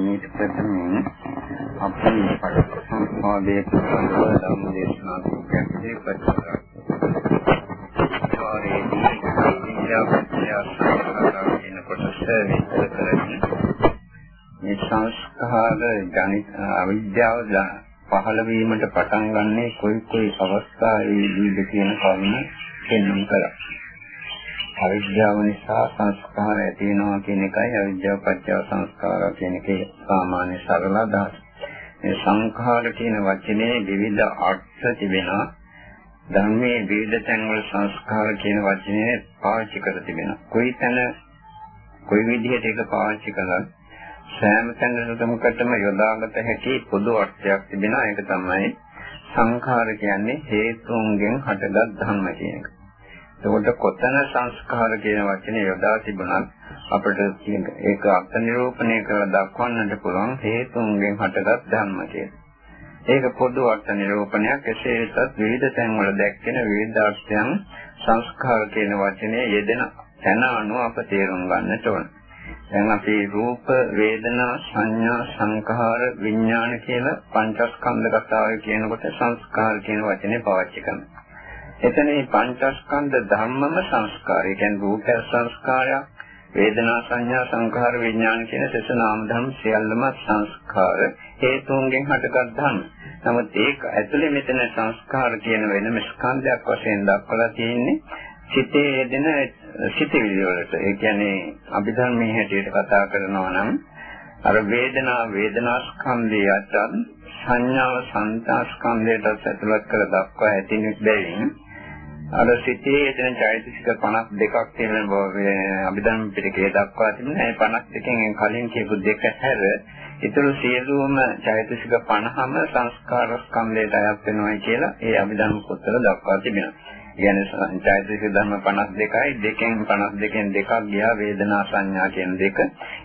මේක ප්‍රථමයෙන් අපි පරිසම්පාදයේ පිළිබඳව ධර්ම දේශනා කීපයක් කරලා සාරේදී විද්‍යාපත්‍යාසනා කියන කොටස විස්තර කරන්නේ මේ සංස්කාර ගණිත අවිද්‍යාව පහළ වීමට පටන් ගන්නේ කොයි කොයි අවස්ථාවේදීද කියන කරුණ පෙන්වන්න කරා. අවිද්‍යාව නිසා සංස්කාර ඇති වෙනවා කියන එකයි අවිද්‍යාව පත්‍ය සංස්කාර කියන එකේ සාමාන්‍ය සරල අදහස. මේ සංඛාර කියන වචනේ විවිධ අර්ථ තිබෙනවා. ධර්මයේ විවිධ තැන්වල සංස්කාර කියන වචනේ පාවිච්චි කර තිබෙනවා. කොයි තැන කොයි විදිහට ඒක පාවිච්චි කළත් සෑම තැනකටම යොදාගත හැකි පොදු අර්ථයක් තිබෙනවා. ඒක තමයි සංඛාර කියන්නේ හේතුන්ගෙන් හටගත් ධර්ම කියන එක. එතකොට කොතන සංස්කාර කියන වචනේ යොදා තිබුණත් අපිට ඒක අර්ථ නිරූපණය කරලා දක්වන්නට පුළුවන් හේතුන්ගෙන් හටගත් ධර්ම ඒක පොදු අර්ථ නිරූපණයක් එසේ වෙතත් විවිධ තැන්වල දැක්කෙන විවිධ අර්ථයන් සංස්කාර කියන වචනේ යෙදෙන තැන අනුව අප තේරුම් ගන්නට ඕන. දැන් අපි රූප, වේදනා, සංඥා, සංඛාර, විඥාන කියලා පංචස්කන්ධ කතාවේ කියනකොට සංස්කාර කියන වචනේ පාවිච්චි කරනවා. එතන මේ පංචස්කන්ධ ධර්මම සංස්කාරය. කියන්නේ රූප සංස්කාරයක්, වේදනා සංඥා සංඛාර විඥාන කියන සස නාම ධර්ම සියල්ලම සංස්කාර හේතුන්ගෙන් හටගත් ධර්ම. නමුත් ඒක ඇතුලේ මෙතන සංස්කාර කියන වෙනම ස්කන්ධයක් වශයෙන් දක්වලා තියෙන්නේ සිතේ යෙදෙන සිතවිලි වලට. ඒ කියන්නේ අභිධර්මයේ හැටියට කතා කරනවා නම් අර වේදනා වේදනා ස්කන්ධයට සංඥාව සංතා ස්කන්ධයට ඇතුළත් කර දක්වා ඇති බැවින් අර සිතේ එතන චෛතසික 52ක් තියෙන බව අභිධර්ම පිටකේ දක්වා තිබෙනවා. ඒ 52කින් කලින් කියපු දෙක හැර ඊටු සියලුම චෛතසික 50ම සංස්කාර ස්කන්ධයට අයත් වෙනවා කියලා ඒ අභිධර්ම පොතවල දක්වා තිබෙනවා. කියන්නේ චෛතසික ධර්ම 52යි දෙකෙන් 52න් දෙකක් ගියා වේදනා සංඥා කියන දෙක.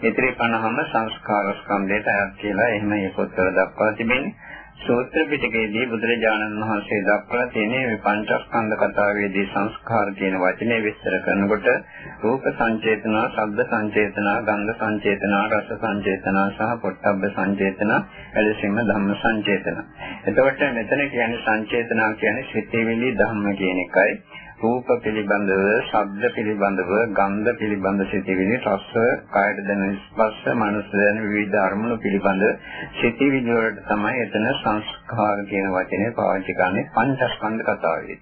ඊතරේ 50ම සංස්කාර ස්කන්ධයට අයත් කියලා එහෙම මේ පොතවල දක්වා තිබෙනවා. සූත්‍ර පිටකයේදී බුදුරජාණන් වහන්සේ දක්වලා තියෙන මේ පංචස්කන්ධ කතාවේදී සංස්කාර කියන වචනේ විස්තර කරනකොට රූප සංචේතනා, ශබ්ද සංචේතනා, ගන්ධ සංචේතනා, රස සංචේතනා සහ පොට්ටබ්බ සංචේතනා, එලෙසින්ම ධම්ම සංචේතනා. එතකොට මෙතන කියන්නේ සංචේතනා කියන්නේ සිතේවිලි ධම්ම කියන එකයි. රූප පිළිබඳව, ශබ්ද පිළිබඳව, ගන්ධ පිළිබඳ සිතිවිලි, රස, කායද දැනෙන ස්පර්ශ, මනස දැනෙන විවිධ අරමුණු පිළිබඳ සිතිවිලි වලට තමයි එතන සංස්කාර කියන වචනේ පාවිච්චි කරන්නේ පංචස්කන්ධ කතාවේ.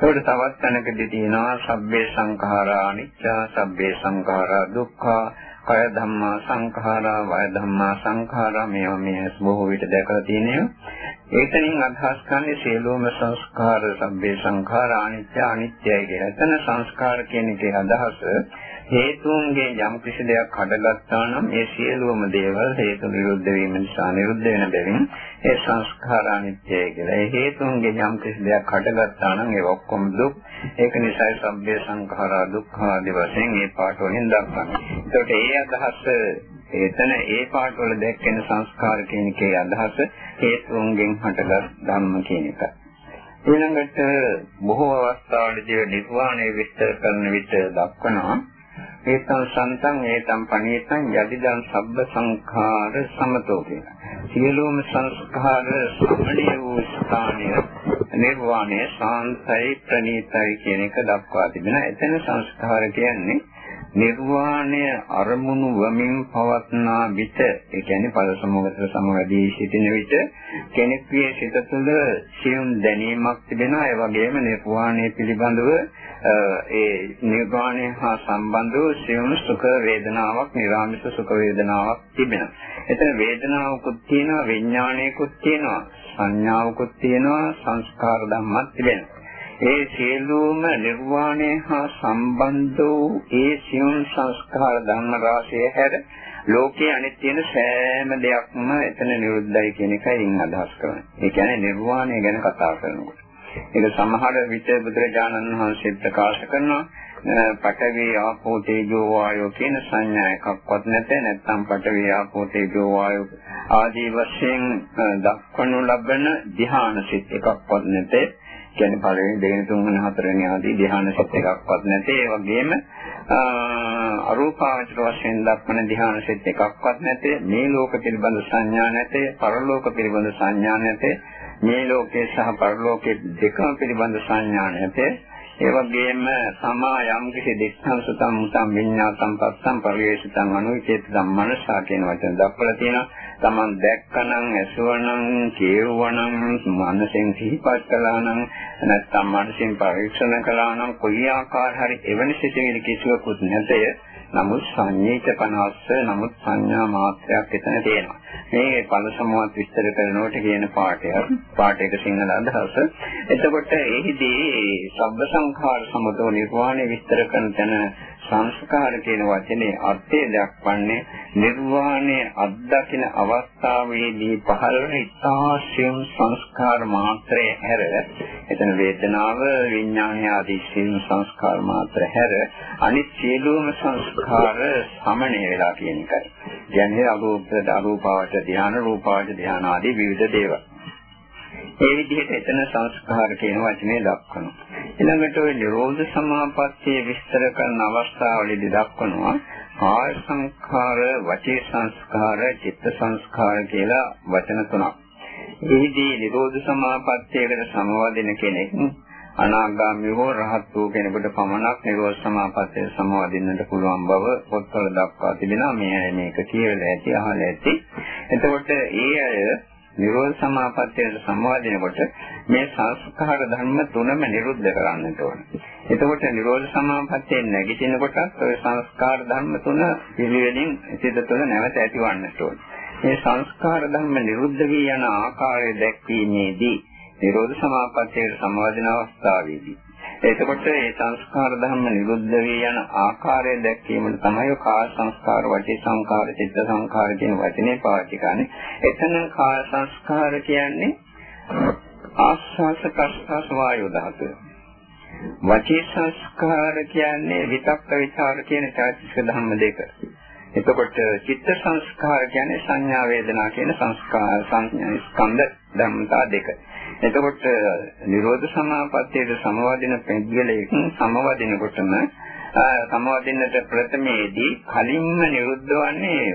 ඒකට තවත් තැනකදී තියෙනවා සබ්බේ සංඛාරා අනිච්චා, සබ්බේ සංඛාරා දුක්ඛා, කය ධම්මා සංඛාරා, වය ධම්මා සංඛාරා මේවා මේ බොහෝ විට දැකලා තියෙනවා. ඒතනින් අදහස් කරන්නේ සියලුම සංස්කාර සම්බේ සංඛාර අනිත්‍ය අනිත්‍යයි කියලා. එතන සංස්කාර කියන එකේ අදහස හේතුන්ගේ යම් කිසි දෙයක් හටගත්තා නම් ඒ සියලුම දේවල් හේතු නිරුද්ධ වීම නිසා නිරුද්ධ වෙන බැවින් ඒ සංස්කාර අනිත්‍යයි කියලා. ඒ හේතුන්ගේ යම් කිසි දෙයක් හටගත්තා නම් ඒ ඔක්කොම දුක්. ඒක නිසා සම්බේ සංඛාරා දුක්ඛ ආදී වශයෙන් මේ පාඩ වලින් දක්වන්නේ. ඒකට ඒ අදහස එතන ඒ පාඩවල දැක්වෙන සංස්කාර කියන එකේ අදහස හේතුන්ගෙන් හටගත් ධර්ම කියන එක. ඊළඟට බොහෝ අවස්ථාවලදී නිර්වාණය විස්තර කරන විට දක්වනවා ඒතං සන්තං ඒතං පණීතං යදිදං සබ්බ සංඛාර සමතෝ කියලා. සියලුම සංස්කාර සමණිය වූ ස්ථානය නිර්වාණය සාන්තයි ප්‍රණීතයි කියන එක දක්වා තිබෙනවා. එතන සංස්කාර කියන්නේ නිර්වාණය අරමුණු වමින් පවත්නා විට ඒ කියන්නේ ඵල සමගත සමවැදී සිටින විට කෙනෙකුගේ සිත තුළ සියුම් දැනීමක් තිබෙනවා ඒ වගේම නිර්වාණය පිළිබඳව ඒ නිර්වාණය හා සම්බන්ධ වූ සියුම් සුඛ වේදනාවක්, නිර්ආමිෂ සුඛ වේදනාවක් තිබෙනවා. එතන වේදනාවකුත් තියෙනවා, විඥානයකුත් තියෙනවා, සංඥාවකුත් තියෙනවා, සංස්කාර ධම්මත් තිබෙනවා. ඒ සියලුම නිර්වාණය හා සම්බන්ධ වූ ඒ සියුම් සංස්කාර ධර්ම රාශිය හැර ලෝකයේ අනිත් තියෙන සෑම දෙයක්ම එතන නිරුද්ධයි කියන එකයි අදහස් කරන්නේ. ඒ කියන්නේ නිර්වාණය ගැන කතා කරනකොට. ඒක සමහර විට බුදුරජාණන් වහන්සේ ප්‍රකාශ කරනවා පඨවි ආපෝ තේජෝ වායෝ කියන සංඥා එකක්වත් නැත නැත්නම් පඨවි ආපෝ තේජෝ වායෝ ආදී වශයෙන් දක්වනු ලබන ධ්‍යාන සිත් එකක්වත් නැත කියන්නේ පළවෙනි දෙවෙනි තුන්වෙනි හතරවෙනි ආදී ධ්‍යාන සිත් එකක්වත් නැත. ඒ වගේම අරූපාවචර වශයෙන් දක්වන ධ්‍යාන සෙත් එකක්වත් නැතේ. මේ ලෝක පිළිබඳ සංඥා නැතේ පරලෝක පිළිබඳ සංඥා නැතේ. මේ ලෝකේ සහ පරලෝකේ දෙකම පිළිබඳ සංඥා නැතේ. ඒ වගේම සමා යම් කිසි දික්ඛං සුතං මුතං විඤ්ඤාතං පස්සං පරිවේශිතං අනුචේතං මනසා කියන වචන දක්වලා තියෙනවා. Taman දැක්කනම්, ඇසුවනම්, කියවනම්, මනසෙන් සිහිපත් කළානම්, නැත්නම් මනසෙන් පරීක්ෂණ කළානම් කොයි ආකාර හරි එවැනි සිතිවිලි කිසිවකුත් නැතය. නමුත් සංඤේත 50 නමුත් සංඥා මාත්‍රයක් එතන තියෙනවා. මේ ඵල සමුවත් විස්තර කරනකොට කියන පාඩයක් පාඩයක සිංහල අදහස. එතකොට එහිදී සබ්බ සංඛාර සමතෝ නිර්වාණය විස්තර කරන තැන සංස්කාර කියන වචනේ අර්ථය දක්වන්නේ නිර්වාණය අත්දකින අවස්ථාවේදී පහළ වන ඉතාසියම් සංස්කාර මාත්‍රය හැර එතන වේදනාව විඥානය ආදී සියලු සංස්කාර මාත්‍ර හැර අනිත් සියලුම සංස්කාර සමනය වෙලා කියන එකයි. කියන්නේ අරූප අරූපාවච ධ්‍යාන රූපාවච ධ්‍යාන ආදී විවිධ දේවල්. ඒ විදිහට එතන සංස්කාර කියන වචනේ දක්වනවා. ඊළඟට ওই නිරෝධ සමාපත්තිය විස්තර කරන අවස්ථාවලදී දක්වනවා කාය සංස්කාර, වචී සංස්කාර, චිත්ත සංස්කාර කියලා වචන තුනක්. එහිදී නිරෝධ සමාපත්තියකට සමවදින කෙනෙක් අනාගාමී හෝ රහත් වූ කෙනෙකුට පමණක් නිරෝධ සමාපත්තිය සමවදින්නට පුළුවන් බව පොත්වල දක්වා තිබෙනවා. මේ මේක කියලා ඇති, අහලා ඇති. එතකොට ඒ අය නිරෝධ සමාපත්තියට සම්වාදිනකොට මේ සංස්කාර ධර්ම තුනම නිරුද්ධ කරන්නට ඕන. එතකොට නිරෝධ සමාපත්තියෙන් නැගිටිනකොටත් ওই සංස්කාර ධර්ම තුන පිළිවෙලින් සිත තුළ නැවත ඇතිවන්නට ඕන. මේ සංස්කාර ධර්ම නිරුද්ධ වී යන ආකාරය දැක්වීමේදී නිරෝධ සමාපත්තියට සම්වාදින අවස්ථාවේදී එතකොට මේ සංස්කාර ධර්ම නිරුද්ධ වී යන ආකාරය දැක්වීමට තමයි කාය සංස්කාර, වචී සංස්කාර, චිත්ත සංස්කාර කියන වචනේ පාවිච්චි කරන්නේ. එතන කාය සංස්කාර කියන්නේ ආස්වාස ප්‍රස්වාස වායු ධාතුව. වචී සංස්කාර කියන්නේ විතක්ක විචාර කියන චෛතසික ධර්ම දෙක. එතකොට චිත්ත සංස්කාර කියන්නේ සංඥා වේදනා කියන සංස්කාර සංඥා ස්කන්ධ ධර්මතා දෙක. එතකොට නිරෝධ සමාපත්තියට සමවදින පෙද්දලයක සමවදිනකොටම සමවදින්නට ප්‍රථමයේදී කලින්ම නිරුද්ධ වන්නේ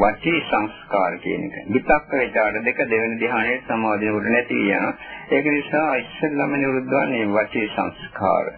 වචී සංස්කාර කියන එක. විතක්ක විචාර දෙක දෙවෙනි ධ්‍යානයේ සමවදිනකොට නැති වෙනවා. ඒක නිසා ඉස්සෙල්ලාම නිරුද්ධ වන්නේ වචී සංස්කාර.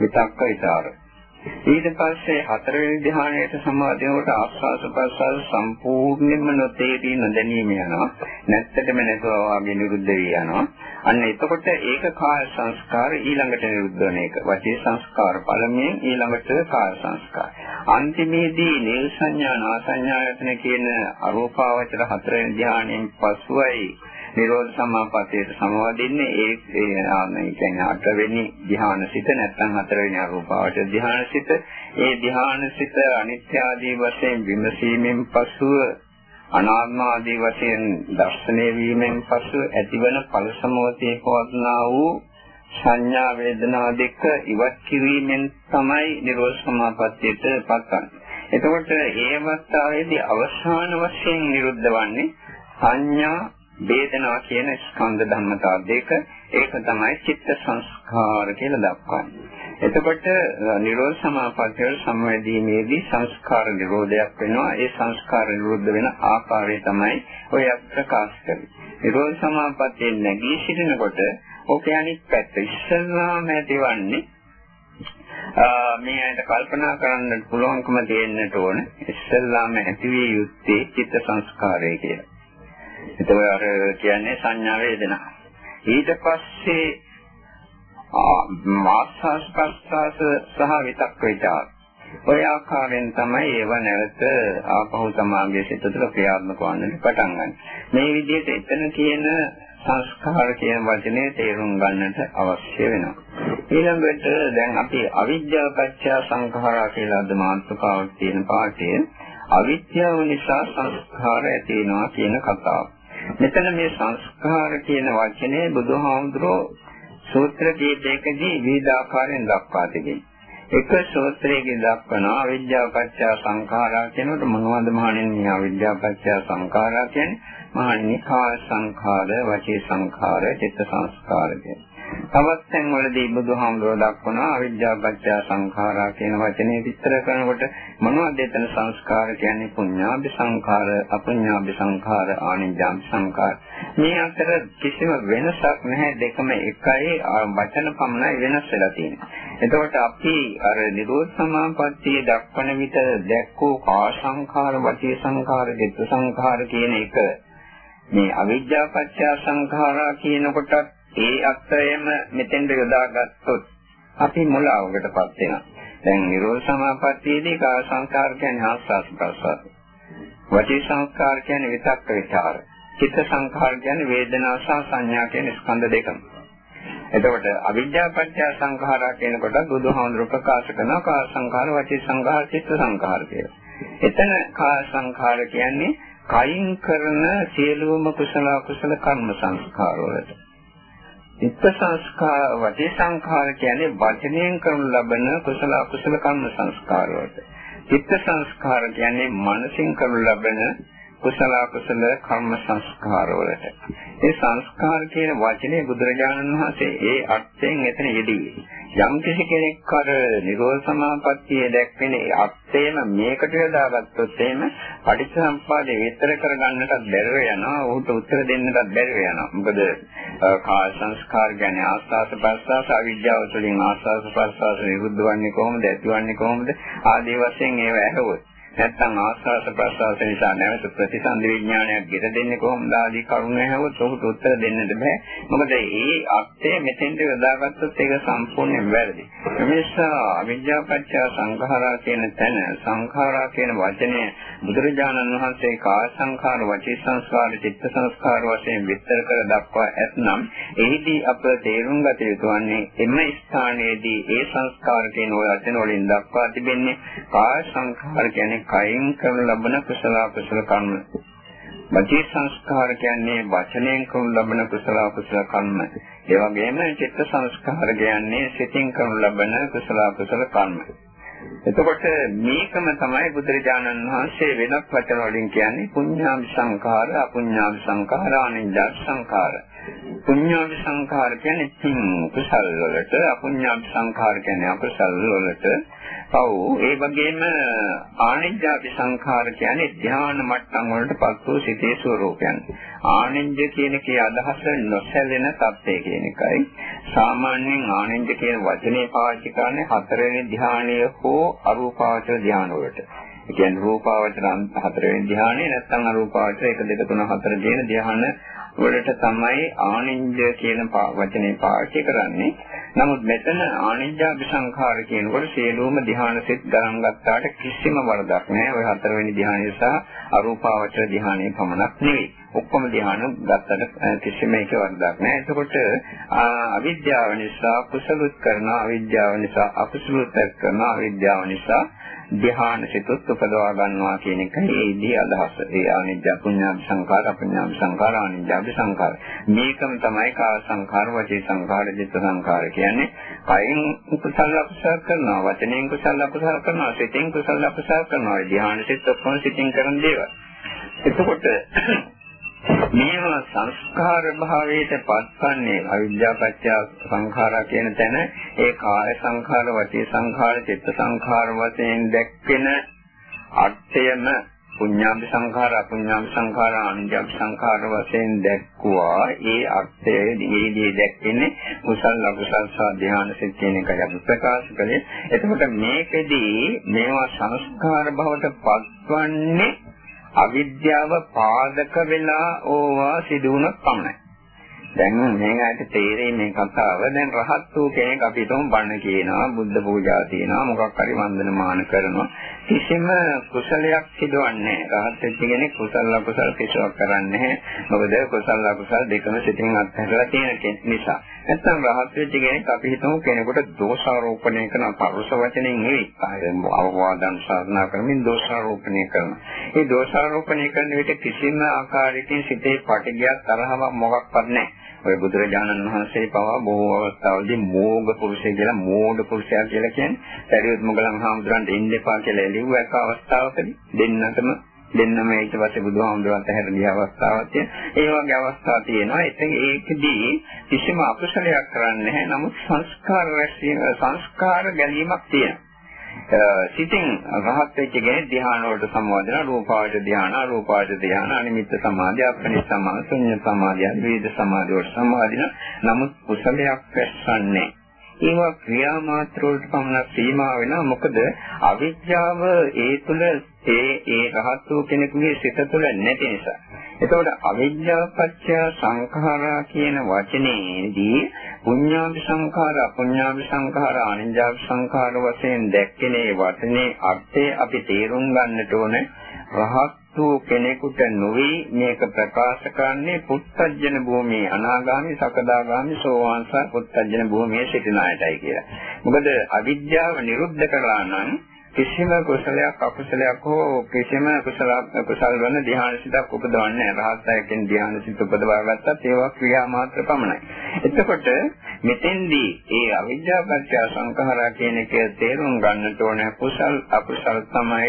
විතක්ක විචාර. ඊට පස්සේ හතරවෙනි ධ්‍යානයට සමාදිනකොට ආස්වාද ප්‍රසාර සම්පූර්ණයෙන්ම නොතේරී නොදැනීම යනවා. නැත්තටම නැතුව වාගේ නිරුද්ධ වී යනවා. අන්න එතකොට ඒක කාය සංස්කාර ඊළඟට නිරුද්ධ වෙන එක. වචී සංස්කාර පළමුවෙන් ඊළඟට කාය සංස්කාර. අන්තිමේදී නිල් සංඥා නාසඤ්ඤායතන කියන අරූපාවචර හතරවෙනි ධ්‍යානයෙන් පසුයි නිරෝධ සමාපත්තියට සමවදින්නේ ඒ ඒ කියන්නේ අටවෙනි ධ්‍යානසිත නැත්නම් හතරවෙනි අරූපාවච ධ්‍යානසිත ඒ ධ්‍යානසිත අනිත්‍ය ආදී වශයෙන් විමසීමෙන් පසුව අනාත්ම ආදී වශයෙන් දර්ශනය වීමෙන් පසු ඇතිවන ඵල සමවතේ පවත්නා වූ සංඥා වේදනා දෙක ඉවත් කිරීමෙන් තමයි නිරෝධ සමාපත්තියට පත්වන්නේ. එතකොට ඒ අවස්ථාවේදී අවසාන වශයෙන් නිරුද්ධ වන්නේ සංඥා වේදනා කියන ස්කන්ධ ධර්මතා දෙක ඒක තමයි චිත්ත සංස්කාර කියලා දක්වන්නේ. එතකොට නිරෝධ සමාපත්තිය සම්වැදීමේදී සංස්කාර නිරෝධයක් වෙනවා. ඒ සංස්කාර නිරෝධ වෙන ආකාරය තමයි ඔය ප්‍රකාශ කරන්නේ. නිරෝධ සමාපත්තිය නැගී සිටිනකොට ඕකේ අනිත් පැත්ත ඉස්සල්ලාම ඇතිවන්නේ මේ ඇයිද කල්පනා කරන්න පුළුවන්කම දෙන්නට ඕන ඉස්සල්ලාම ඇතිවිය යුත්තේ චිත්ත සංස්කාරය කියලා. එතකොට අර කියන්නේ සංඥා වේදනා. ඊට පස්සේ මාස්සස් පස්සස් සහ විතක් වේචාර. ඔය ආකාරයෙන් තමයි ඒව නැවත ආපහු සමාගයේ සිත තුළ ක්‍රියාත්මක වන්නට පටන් ගන්න. මේ විදිහට එතන තියෙන සංස්කාර කියන වචනේ තේරුම් ගන්නට අවශ්‍ය වෙනවා. ඊළඟට දැන් අපි අවිද්‍යාව පත්‍ය සංඛාරා කියලා අද මාතෘකාවක් තියෙන පාඩේ අවිද්‍යාව නිසා සංස්කාර ඇති වෙනවා කියන කතාව. මෙතන මේ සංස්කාර කියන වචනේ බුදුහාමුදුරෝ සූත්‍ර කීපයකදී විවිධාකාරයෙන් දක්වා තිබෙනවා. එක සූත්‍රයකින් දක්වනවා අවිද්‍යාව පත්‍ය සංඛාරා කියනකොට මොනවද මහණෙනි මේ අවිද්‍යාව පත්‍ය සංඛාරා කියන්නේ? මහණෙනි කාය සංඛාර, වචී සංඛාර, චිත්ත සංස්කාර කියන්නේ. තවත් තැන්වලදී බුදුහාමුදුරුවෝ දක්වනවා අවිද්‍යාව පත්‍ය සංඛාරා කියන වචනේ විස්තර කරනකොට මොනවද එතන සංස්කාර කියන්නේ පුඤ්ඤාභි සංඛාර අපුඤ්ඤාභි සංඛාර ආනිජ්ජාභි සංඛාර. මේ අතර කිසිම වෙනසක් නැහැ. දෙකම එකයි. වචන පමණයි වෙනස් වෙලා තියෙන්නේ. එතකොට අපි අර නිරෝධ සමාපත්තිය දක්වන විට දැක්කෝ කා සංඛාර වචී සංඛාර දෙත් සංඛාර කියන එක. මේ අවිද්‍යාව පත්‍ය සංඛාරා කියනකොටත් ඒ අත්‍යයම මෙතෙන්ට යොදාගත්තොත් අපි මුලාවකටපත් වෙනවා. දැන් නිරෝධ සමාපත්තියේදී කාය සංස්කාර කියන්නේ ආස්වාද ප්‍රසවාස. වචී සංස්කාර කියන්නේ විතක්ක විචාර. චිත්ත සංස්කාර කියන්නේ වේදනා සහ සංඥා කියන ස්කන්ධ දෙකම. එතකොට අවිද්‍යාව පත්‍ය සංඛාරා කියනකොට බුදුහාමුදුරු ප්‍රකාශ කරන කාය සංඛාර වචී සංඛාර චිත්ත සංඛාර කියලා. එතන කාය සංඛාර කියන්නේ කයින් කරන සියලුම කුසල අකුසල කර්ම සංස්කාර වලට. චිත්ත සංස්කාර වචී සංඛාර කියන්නේ වචනයෙන් කරනු ලබන කුසල අකුසල කර්ම සංස්කාර වලට. චිත්ත සංස්කාර කියන්නේ මනසින් කරනු ලබන කුසල අකුසල කර්ම සංස්කාර වලට. ඒ සංස්කාර කියන වචනේ බුදුරජාණන් වහන්සේ ඒ අර්ථයෙන් එතන යෙදුවේ. යම් කිසි කෙනෙක් අර නිරෝධ සමාපත්තිය දැක්වෙන අත්‍යම මේකට යොදාගත්තොත් එහෙම පටිච්චසම්පාදේ විස්තර කරගන්නටත් බැරව යනවා ඌට උත්තර දෙන්නටත් බැරව යනවා. මොකද කාය සංස්කාර කියන්නේ ආස්වාද ප්‍රසආස අවිද්‍යාව තුළින් ආස්වාද ප්‍රසආස නිරුද්ධ වන්නේ කොහොමද ඇතිවන්නේ කොහොමද? ආදී වශයෙන් ඒව ඇහුවොත්. නැත්නම් ආස්වාස ප්‍රසආස නිසා නැවත ප්‍රතිසන්දි විඥානයක් ගෙට දෙන්නේ කොහොමද ආදී කරුණ ඇහුවොත් ඔහුට උත්තර දෙන්නට බෑ. මොකද ඒ අර්ථය මෙතෙන්ට යොදාගත්තොත් ඒක සම්පූර්ණයෙන් වැරදි. ඒ නිසා අවිද්‍යාපච්චය සංඛාරා කියන තැන සංඛාරා කියන වචනය බුදුරජාණන් වහන්සේ කාය සංඛාර, වචී සංස්කාර, චිත්ත සංස්කාර වශයෙන් විස්තර කර දක්වා ඇතනම් එහිදී අප තේරුම් ගත යුතු වන්නේ එම ස්ථානයේදී ඒ සංස්කාර කියන වචන වලින් දක්වා තිබෙන්නේ කාය සංඛාර කියන්නේ කයින් කරන ලබන කුසල අකුසල කර්ම. වචී සංස්කාර කියන්නේ වචනයෙන් කරන ලබන කුසල අකුසල කර්ම. ඒ වගේම චිත්ත සංස්කාර කියන්නේ සිතින් කරන ලබන කුසල අකුසල කර්ම. එතකොට මේකම තමයි බුදුරජාණන් වහන්සේ වෙනත් වචන වලින් කියන්නේ පුඤ්ඤාභි සංඛාර, අපුඤ්ඤාභි සංඛාර, අනිඤ්ඤාභි සංඛාර. පුඤ්ඤාභි සංඛාර කියන්නේ පින් කුසල් වලට, අපුඤ්ඤාභි සංඛාර කියන්නේ අකුසල් වලට ඔව් ඒ වගේම ආනිජ්ජාපි සංඛාර කියන්නේ ධ්‍යාන මට්ටම් වලටපත් වූ සිතේ ස්වરૂපයන්. ආනිජ්ජ කියන කේ අදහස නොසැලෙන தත්ත්වය කියන එකයි. සාමාන්‍යයෙන් ආනිජ්ජ කියන වචනේ පාවිච්චි කරන්නේ හතරවෙනි ධ්‍යානය හෝ අරූපාවචර ධ්‍යාන වලට. ඒ කියන්නේ රූපාවචර හතරවෙනි ධ්‍යානෙ නැත්නම් අරූපාවචර 1 2 3 4 කියන ධ්‍යාන වලට තමයි ආනිජ්ජ කියන වචනේ පාවිච්චි කරන්නේ. නමුත් මෙතන ආනිජ්ජාභි සංඛාර කියනකොට සියලුම ධ්‍යාන සිත් ගණන් ගත්තාට කිසිම වරදක් නැහැ. ওই හතරවෙනි ධ්‍යානය සහ අරූපාවචර ධ්‍යානය පමණක් නෙවෙයි. ඔක්කොම ධ්‍යාන ගත්තට කිසිම එක වරදක් නැහැ. එතකොට අවිද්‍යාව නිසා කුසලුත් කරනවා, අවිද්‍යාව නිසා අකුසලුත් කරනවා, අවිද්‍යාව නිසා ධ්‍යාන සිතුත් උපදවා ගන්නවා කියන එකයි ඒදී අදහස. ඒ ආනිජ්ජ පුඤ්ඤාභ සංඛාර, අපඤ්ඤාභ සංඛාර, ආනිජ්ජාභ සංඛාර. මේකම තමයි කාය සංඛාර, වචී සංඛාර, චිත්ත සංඛාර කියන්නේ. කයින් කුසල අකුසල කරනවා, වචනයෙන් කුසල අකුසල කරනවා, සිතෙන් කුසල අකුසල කරනවා. ධ්‍යාන සිත් ඔක්කොම සිතින් කරන දේවල්. එතකොට මේවා සංස්කාර භාවයට පත්වන්නේ අවිද්‍යාපත්‍ය සංඛාරා කියන තැන. ඒ කාය සංඛාර වචී සංඛාර චිත්ත සංඛාර වශයෙන් දැක්වෙන අර්ථයම පුඤ්ඤාභි සංඛාර අපුඤ්ඤාභි සංඛාර අනිජ්ජාභි සංඛාර වශයෙන් දැක්කුවා. ඒ අර්ථයේ දීදී දැක්වෙන්නේ කුසල අකුසල සහ ධ්‍යාන සිත් කියන එකයි අපි ප්‍රකාශ කළේ. එතකොට මේකෙදී මේවා සංස්කාර භවට පත්වන්නේ අවිද්‍යාව පාදක වෙලා ඕවා සිදු වුණොත් පමණයි. දැන් මේකට තේරෙන්නේ මේ කතාව? දැන් රහත් වූ කෙනෙක් අපි හිතමු බණ කියනවා බුද්ධ පූජා තියනවා මොකක් හරි වන්දනමාන කරනවා. කිසිම කුසලයක් සිදුවන්නේ නැහැ. රහත් වෙච්ච කෙනෙක් කුසල අකුසල කිසිවක් කරන්නේ නැහැ. මොකද කුසල අකුසල දෙකම සිතින් අත්හැරලා තියෙන නිසා. නැත්නම් රහත් වෙච්ච කෙනෙක් අපි හිතමු කෙනෙකුට දෝෂාරෝපණය කරන පරුෂ වචනෙන් නෙවෙයි අවවාදන් සාධනා කරමින් දෝෂාරෝපණය කරනවා. මේ දෝෂාරෝපණය කරන විට කිසිම ආකාරයකින් සිතේ පටිගයක් තරහවක් මොකක්වත් නැහැ. ඔය බුදුරජාණන් වහන්සේ පවා බොහෝ අවස්ථාවලදී මෝග පුරුෂය කියලා මෝඩ පුරුෂයා කියලා කියන්නේ පරිවර්ත මොගලන් හාමුදුරන්ට එන්න එපා කියලා එළිව්ව එක අවස්ථාවකදී දෙන්නටම දෙන්නම ඊට පස්සේ බුදුහාමුදුරුවන්ට හැර ගිය අවස්ථාවක් තියෙනවා. ඒ වගේ අවස්ථා තියෙනවා. ඉතින් ඒකදී කිසිම අකුසලයක් කරන්නේ නැහැ. නමුත් සංස්කාර රැස්වීම සංස්කාර ගැනීමක් තියෙනවා. සිතින් රහත් වෙච්ච කෙනෙක් ධ්‍යාන වලට සම්වදින රූපාවච ධ්‍යාන, අරූපාවච ධ්‍යාන, අනිමිත්ත සමාධිය, අපනිත් සමාධිය, ශුන්‍ය සමාධිය, විවිධ සමාධිය වලට සම්වදින. නමුත් කුසලයක් පැස්සන්නේ. ඒවා ක්‍රියා මාත්‍ර වලට පමණක් සීමා වෙනවා. මොකද අවිද්‍යාව ඒ තුල ඒ ඒ රහත් වූ කෙනෙකුගේ සිත තුළ නැති නිසා. එතකොට අවිද්‍යාව පත්‍ය සංඛාරා කියන වචනේදී පුඤ්ඤාභි සංඛාර, අපුඤ්ඤාභි සංඛාර, අනිඤ්ඤාභි සංඛාර වශයෙන් දැක්කේ වචනේ අර්ථය අපි තේරුම් ගන්නට ඕනේ. රහත් වූ කෙනෙකුට නොවේ මේක ප්‍රකාශ කරන්නේ පුත්තජන භූමියේ අනාගාමි සකදාගාමි සෝවාන්ස පුත්තජන භූමියේ සිටින අයටයි කියලා. මොකද අවිද්‍යාව නිරුද්ධ කරලා නම් කිසිම කුසලයක් අකුසලයක් හෝ කිසිම කුසල කුසල වන ධ්‍යාන සිතක් උපදවන්නේ නැහැ. රහතයකින් ධ්‍යාන සිත උපදවා ගත්තත් ඒවා ක්‍රියා මාත්‍ර පමණයි. එතකොට මෙතෙන්දී ඒ අවිද්‍යාපත්‍ය සංඛාරා කියන එක තේරුම් ගන්නට ඕනේ කුසල් අකුසල් තමයි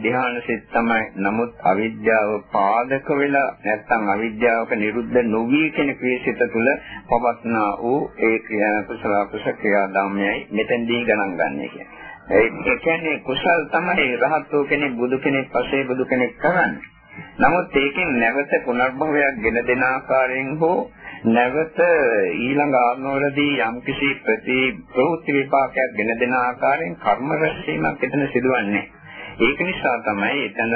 ධ්‍යාන සිත තමයි. නමුත් අවිද්‍යාව පාදක වෙලා නැත්නම් අවිද්‍යාවක නිරුද්ධ නොවි කෙනෙකුගේ සිත තුළ පවත්නා වූ ඒ ක්‍රියා කුසල අකුසල ක්‍රියා ධර්මයයි මෙතෙන්දී ගණන් ගන්න කියන්නේ. ඒ කියන්නේ කුසල් තමයි රහත් වූ කෙනෙක් බුදු කෙනෙක් පස්සේ බුදු කෙනෙක් කරන්නේ. නමුත් ඒකෙන් නැවත පුනර්භවයක් ගෙන දෙන ආකාරයෙන් හෝ නැවත ඊළඟ ආත්මවලදී යම්කිසි ප්‍රති ප්‍රවෘත්ති විපාකයක් ගෙන දෙන ආකාරයෙන් කර්ම රැස්වීමක් එතන සිදුවන්නේ. ඒක නිසා තමයි එතන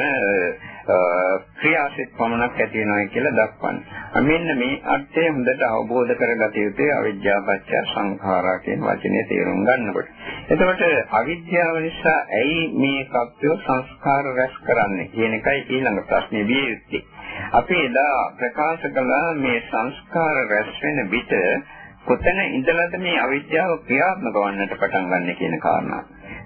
ක්‍රියාසිත පමණක් ඇති වෙනවා කියලා දක්වන්නේ. මෙන්න මේ අර්ථය හොඳට අවබෝධ කරගත යුතුයි අවිද්‍යාපච්ච සංඛාරා කියන වචනේ තේරුම් ගන්නකොට. එතකොට අවිද්‍යාව නිසා ඇයි මේ කප්පය සංස්කාර රැස් කරන්නේ කියන එකයි ඊළඟ ප්‍රශ්නේ විය යුත්තේ. අපි එදා ප්‍රකාශ කළා මේ සංස්කාර රැස් වෙන විට කොතන ඉඳලාද මේ අවිද්‍යාව ක්‍රියාත්මක වන්නට පටන් ගන්න කියන කාරණා.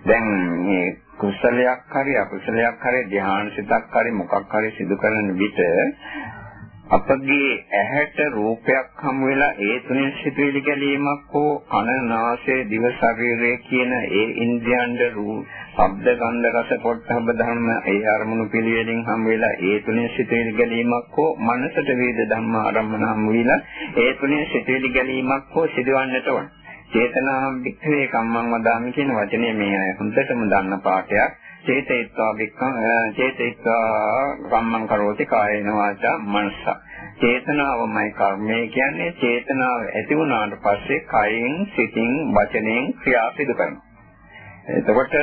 දැන් මේ කුසලයක් හරි අකුසලයක් හරි ධ්‍යානසිතක් හරි මොකක් හරි සිදු කරන විට අපගේ ඇහැට රූපයක් හමු වෙලා ඒ තුنين සිතුවිලි ගැලීමක් හෝ කන නාසය දිව ශරීරය කියන ඒ ඉන්ද්‍රයන්ද රූප ශබ්ද ගන්ධ රස පොට්ටහබ ධර්ම ඒ අරමුණු පිළිවෙලින් හමු වෙලා ඒ තුنين සිතුවිලි ගැලීමක් හෝ මනසට වේද ධර්ම ආරම්මන හමු වෙලා ඒ තුنين සිතුවිලි ගැලීමක් හෝ සිදුවන්නට ඕන. චේතනාම් වික්ඛවේ කම්මං වදාමි කියන වචනේ මේ හොඳටම දන්න පාඩයක්. චේතේත්වා වික්ඛං චේතේත්වා කම්මං කරෝති කායේන වාචා මනස. චේතනාවමයි කර්මය කියන්නේ චේතනාව ඇති වුණාට පස්සේ කයෙන් සිතින් වචනෙන් ක්‍රියා සිදු කරනවා. එතකොට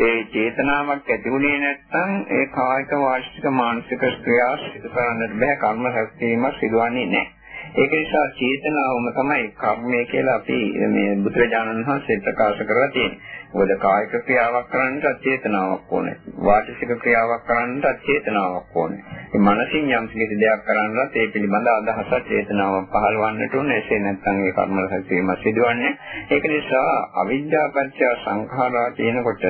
ඒ චේතනාවක් ඇති වුණේ නැත්නම් ඒ කායික වාචික මානසික ක්‍රියා සිදු කරන්නට බෑ කර්ම හැක්කීමක් සිදුවන්නේ නැහැ. ඒක නිසා චේතනාවම තමයි කර්මය කියලා අපි මේ බුදුරජාණන් වහන්සේ ප්‍රකාශ කරලා තියෙන්නේ. මොකද කායික ක්‍රියාවක් කරන්නට චේතනාවක් ඕනේ. වාචික ක්‍රියාවක් කරන්නට චේතනාවක් ඕනේ. මේ මනසින් යම් කිසි දෙයක් කරන්නත් ඒ පිළිබඳ අදහසක් චේතනාවක් පහළවන්නට ඕනේ. එසේ නැත්නම් ඒ කර්ම රැස්වීම සිදුවන්නේ. ඒක නිසා අවිද්‍යාපත්‍ය සංඛාරා කියනකොට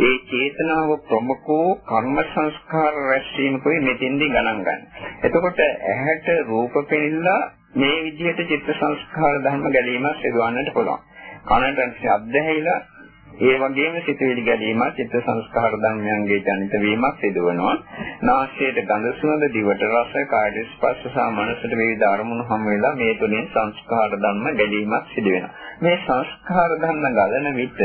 ඒ චේතනාව ප්‍රමුඛෝ කර්ම සංස්කාර රැස්වීමකුයි මෙතෙන්දී ගණන් ගන්න. එතකොට ඇහැට රූප පෙනිලා මේ විදිහට චිත්ත සංස්කාර ධර්ම ගැලීමක් සිදුවන්නට පුළුවන්. කනට ශබ්ද ඇහිලා ඒ වගේම සිතුවිලි ගැලීම චිත්ත සංස්කාර ධර්මයන්ගේ ජනිත වීමක් සිදුවනවා. නාසයට ගඳ සුවඳ, දිවට රස, කායට ස්පර්ශ සහ මනසට විවිධ අරමුණු හමු වෙලා මේ තුලින් සංස්කාර ධර්ම ගැලීමක් සිදු වෙනවා. මේ සංස්කාර ධර්ම ගලන විට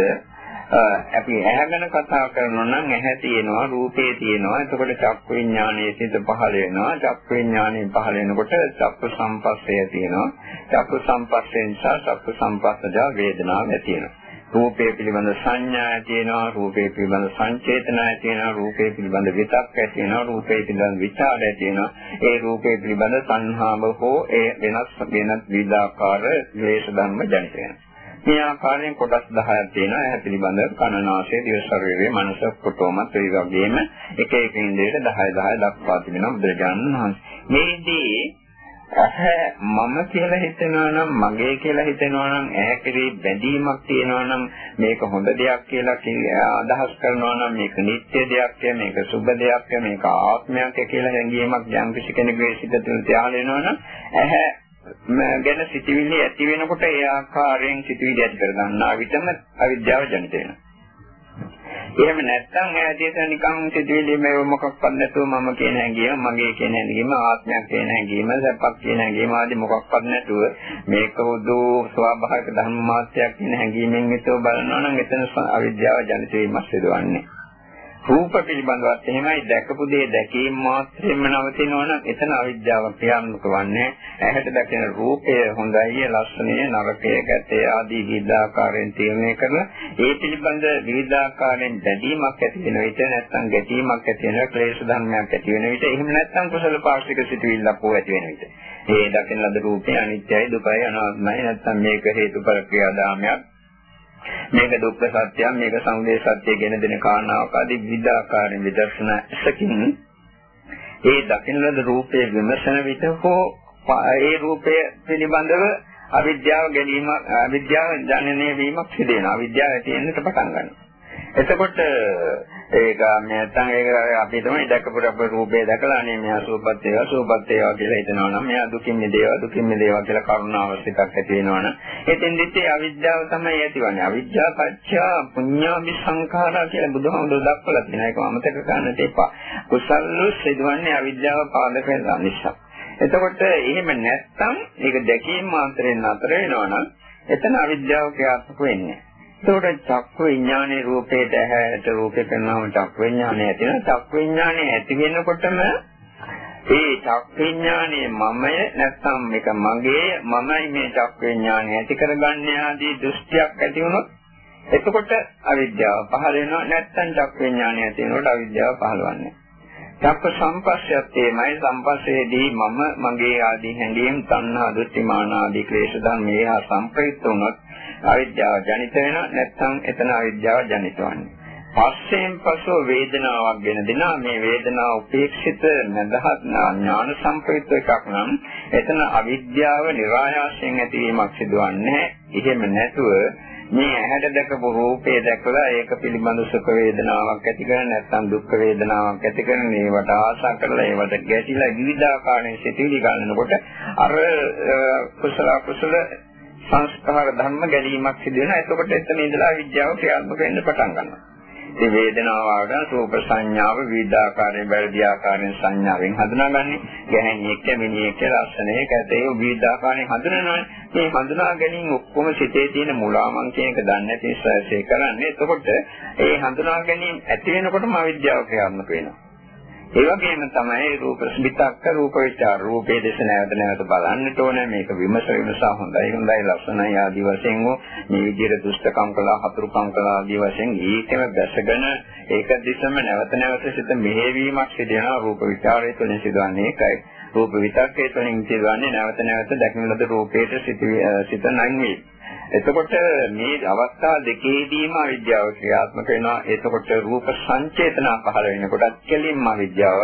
අපි ඇහැ ගැන කතා කරනවා නම් ඇහැ තියෙනවා රූපේ තියෙනවා. එතකොට චක්කු විඥානයේ සිට පහළ වෙනවා. චක්කු විඥානයේ පහළ වෙනකොට චක්කු සම්පස්සය තියෙනවා. චක්කු සම්පස්සේ නිසා චක්කු සම්පස්සජ වේදනාව ඇති වෙනවා. රූපේ පිළිබඳ සංඥා තියෙනවා රූපේ පිළිබඳ සංචේතනය තියෙනවා රූපේ පිළිබඳ විතක් ඇති වෙනවා. රූපේ පිළිබඳ විචාරය තියෙනවා ඒ රූපේ පිළිබඳ සංහාව හෝ ඒ වෙනස් වෙනත් විවිධාකාර ක්ලේශ ධර්ම ජනිත වෙනවා. මේ ආකාරයෙන් කොටස් 10ක් තියෙනවා. ඇහැ පිළිබඳ කන නාසය දිව ශරීරය මනස කොටොමත් ඒ වගේම එක එක ඉන්ද්‍රියට 10 10 දක්වා තිබෙනවා බුදුරජාණන් වහන්සේ. මේදී ඇහැ මම කියලා හිතනවා නම් මගේ කියලා හිතනවා නම් ඇහැ කෙරේ බැඳීමක් තියෙනවා නම් මේක හොඳ දෙයක් කියලා අදහස් කරනවා නම් මේක නිත්‍ය දෙයක් මේක සුබ දෙයක් මේක ආත්මයක් කියලා හැඟීමක් යම් කිසි කෙනෙකුගේ සිත තුළ තියාගෙන යනවා නම් ඇහැ ගැන සිටිවිලි ඇති වෙනකොට ඒ ආකාරයෙන් සිටිවිලි ඇති කර ගන්නා විටම අවිද්‍යාව ජනිත වෙනවා. එහෙම නැත්නම් ඈතට නිකන් සිතුවිලි මේ මොකක්වත් නැතුව මම කියන හැඟීම මගේ කියන හැඟීම ආත්මයක් කියන හැඟීම සැපක් කියන හැඟීම ආදී මොකක්වත් නැතුව මේක උදු ස්වාභාවික ධර්ම මාත්‍රයක් කියන හැඟීමෙන් විතර බලනවා නම් එතන අවිද්‍යාව ජනිත වීමක් සිදුවන්නේ. රූප පිළිබඳවත් එහෙමයි. දැකපු දේ දැකීම මාත්‍රෙම නවතිනවා නම් එතන අවිද්‍යාව ක්‍රියාත්මක වන්නේ ඇහැට දැකෙන රූපය හොඳයි ලස්සනය නරකය ගැටේ ආදී විවිධාකාරයෙන් තීරණය කරලා ඒ පිළිබඳ විවිධාකාරයෙන් දැඩීමක් ඇති වෙන විට නැත්නම් ගැටීමක් ඇති වෙන ක්ලේශ ධර්මයක් ඇති වෙන විට එහෙම නැත්නම් කුසල පාර්ශ්වික සිතුවිල්ලක් හෝ ඇති වෙන විට. ඒ දකින ලද රූපය අනිත්‍යයි දුකයි අනාත්මයි නැත්නම් මේක හේතුඵල ක්‍රියාදාමයක්. මේක දුක්ඛ සත්‍යයක් මේක සමුදය සත්‍ය කියන දෙන කාරණාවක් ආදී විවිධ ආකාරයෙන් විදර්ශනා එකකින් ඒ දකින්නද රූපයේ විමසන විට හෝ ඒ රූපය පිළිබඳව අවිද්‍යාව ගැනීම අවිද්‍යාව ජනනය වීමක් සිදු වෙනවා. අවිද්‍යාව ඇති වෙන්නට පටන් ගන්නවා. එතකොට ඒක නැත්තම් ඒක අපි තමයි දැකපු රූපේ දැකලා අනේ මෙයා සූපත් වේවා සූපත් වේවා කියලා හිතනවා නම් මෙයා දුකින් මිදේවා දුකින් මිදේවා කියලා කරුණාවස්තිකක් ඇති වෙනවා නම්. එතෙන් දිත්තේ අවිද්‍යාව තමයි ඇතිවන්නේ. අවිද්‍යාව පත්‍ය පුඤ්ඤාමි සංඛාරා කියලා බුදුහාමුදුරුවෝ දක්වලා තියෙනවා. ඒක අමතක කරන්නට එපා. කුසල්ලු සිදුවන්නේ අවිද්‍යාව පාදක වෙන නිසා. එතකොට එහෙම නැත්තම් ඒක දැකීම මාත්‍රෙන් නතර වෙනවා නම් එතන අවිද්‍යාව ක්‍රියාත්මක වෙන්නේ එතකොට චක්ක විඥානයේ රූපේට ඇහැට රූපේ කරනවම චක්ක විඥානය ඇති වෙනවා. චක්ක විඥානය ඇති වෙනකොටම ඒ චක්ක විඥානයේ මමය නැත්නම් මේක මගේ මමයි මේ චක්ක විඥානය ඇති කරගන්නේ ආදී දෘෂ්ටියක් ඇති වුණොත් එතකොට අවිද්‍යාව පහළ වෙනවා නැත්නම් චක්ක විඥානය ඇති වෙනකොට අවිද්‍යාව පහළවන්නේ. චක්ක සම්පස්සයත් එමය සම්පස්සේදී මම මගේ ආදී හැඟීම් තණ්හා දෘෂ්ටි මාන ආදී ක්ලේශ ධර්ම මේහා සම්ප්‍රයුක්ත වුණොත් අවිද්‍යාව ජනිත වෙනවා නැත්නම් එතන අවිද්‍යාව ජනිත වන්නේ. පස්සෙන් පසු වේදනාවක් ගෙන දෙනවා මේ වේදනාව උපේක්ෂිත නැදහත් ඥාන සම්ප්‍රයුක්ත එකක් නම් එතන අවිද්‍යාව નિરાයාසයෙන් ඇතිවීමක් සිදුවන්නේ එහෙම නැතුව මේ ඇහැට දැකපු රූපේ දැකලා ඒක පිළිබඳ සුඛ වේදනාවක් ඇති කරන නැත්නම් දුක් වේදනාවක් ඇති කරන ඒවට ආශා කරලා ඒවට ගැටිලා විවිධාකාරයෙන් සිතිවිලි ගන්නකොට අර කුසල කුසල සංස්කාර ධර්ම ගැලීමක් සිදු වෙනවා. එතකොට එතන ඉඳලා විද්‍යාව ක්‍රියාත්මක වෙන්න පටන් ගන්නවා. මේ වේදනාව ආවම රූප සංඥාව විවිධාකාරයෙන් වැරදි ආකාරයෙන් සංඥාවෙන් හඳුනාගන්නේ. ගැහැණියෙක්, මිනිහෙක්, රසණයෙක්, ඇතේ විවිධාකාරයෙන් හඳුනනවානේ. මේ හඳුනා ගැනීම ඔක්කොම සිතේ තියෙන මුලාමන් කියන එක දන්නේ නැති නිසා කරන්නේ. එතකොට ඒ හඳුනා ගැනීම ඇති වෙනකොටම අවිද්‍යාව ක්‍රියාත්මක වෙනවා. ඒ වගේම තමයි රූප විතක්ක රූප විචාර රූපේ දේශ නැවත නැවත බලන්නට ඕනේ. මේක විමස විමසා හොඳයි හොඳයි ලස්සනයි ආදී වශයෙන් මේ විදිහට දුෂ්ටකම් කළා හතුරුකම් කළා ආදී වශයෙන් ඒකම දැසගෙන ඒක දිසම නැවත නැවත සිත මෙහෙවීමක් සිදෙනවා. රූප විචාරයේ තුලින් සිදුවන්නේ ඒකයි. රූප විතක්කේ තුලින් සිදුවන්නේ නැවත නැවත දැකන ලද රූපේට සිත නැංවි එතකොට මේ අවස්ථා දෙකේදීම අවිද්‍යාව ක්‍රියාත්මක වෙනවා. එතකොට රූප සංචේතන පහළ වෙනකොටත් කෙලින්ම අවිද්‍යාව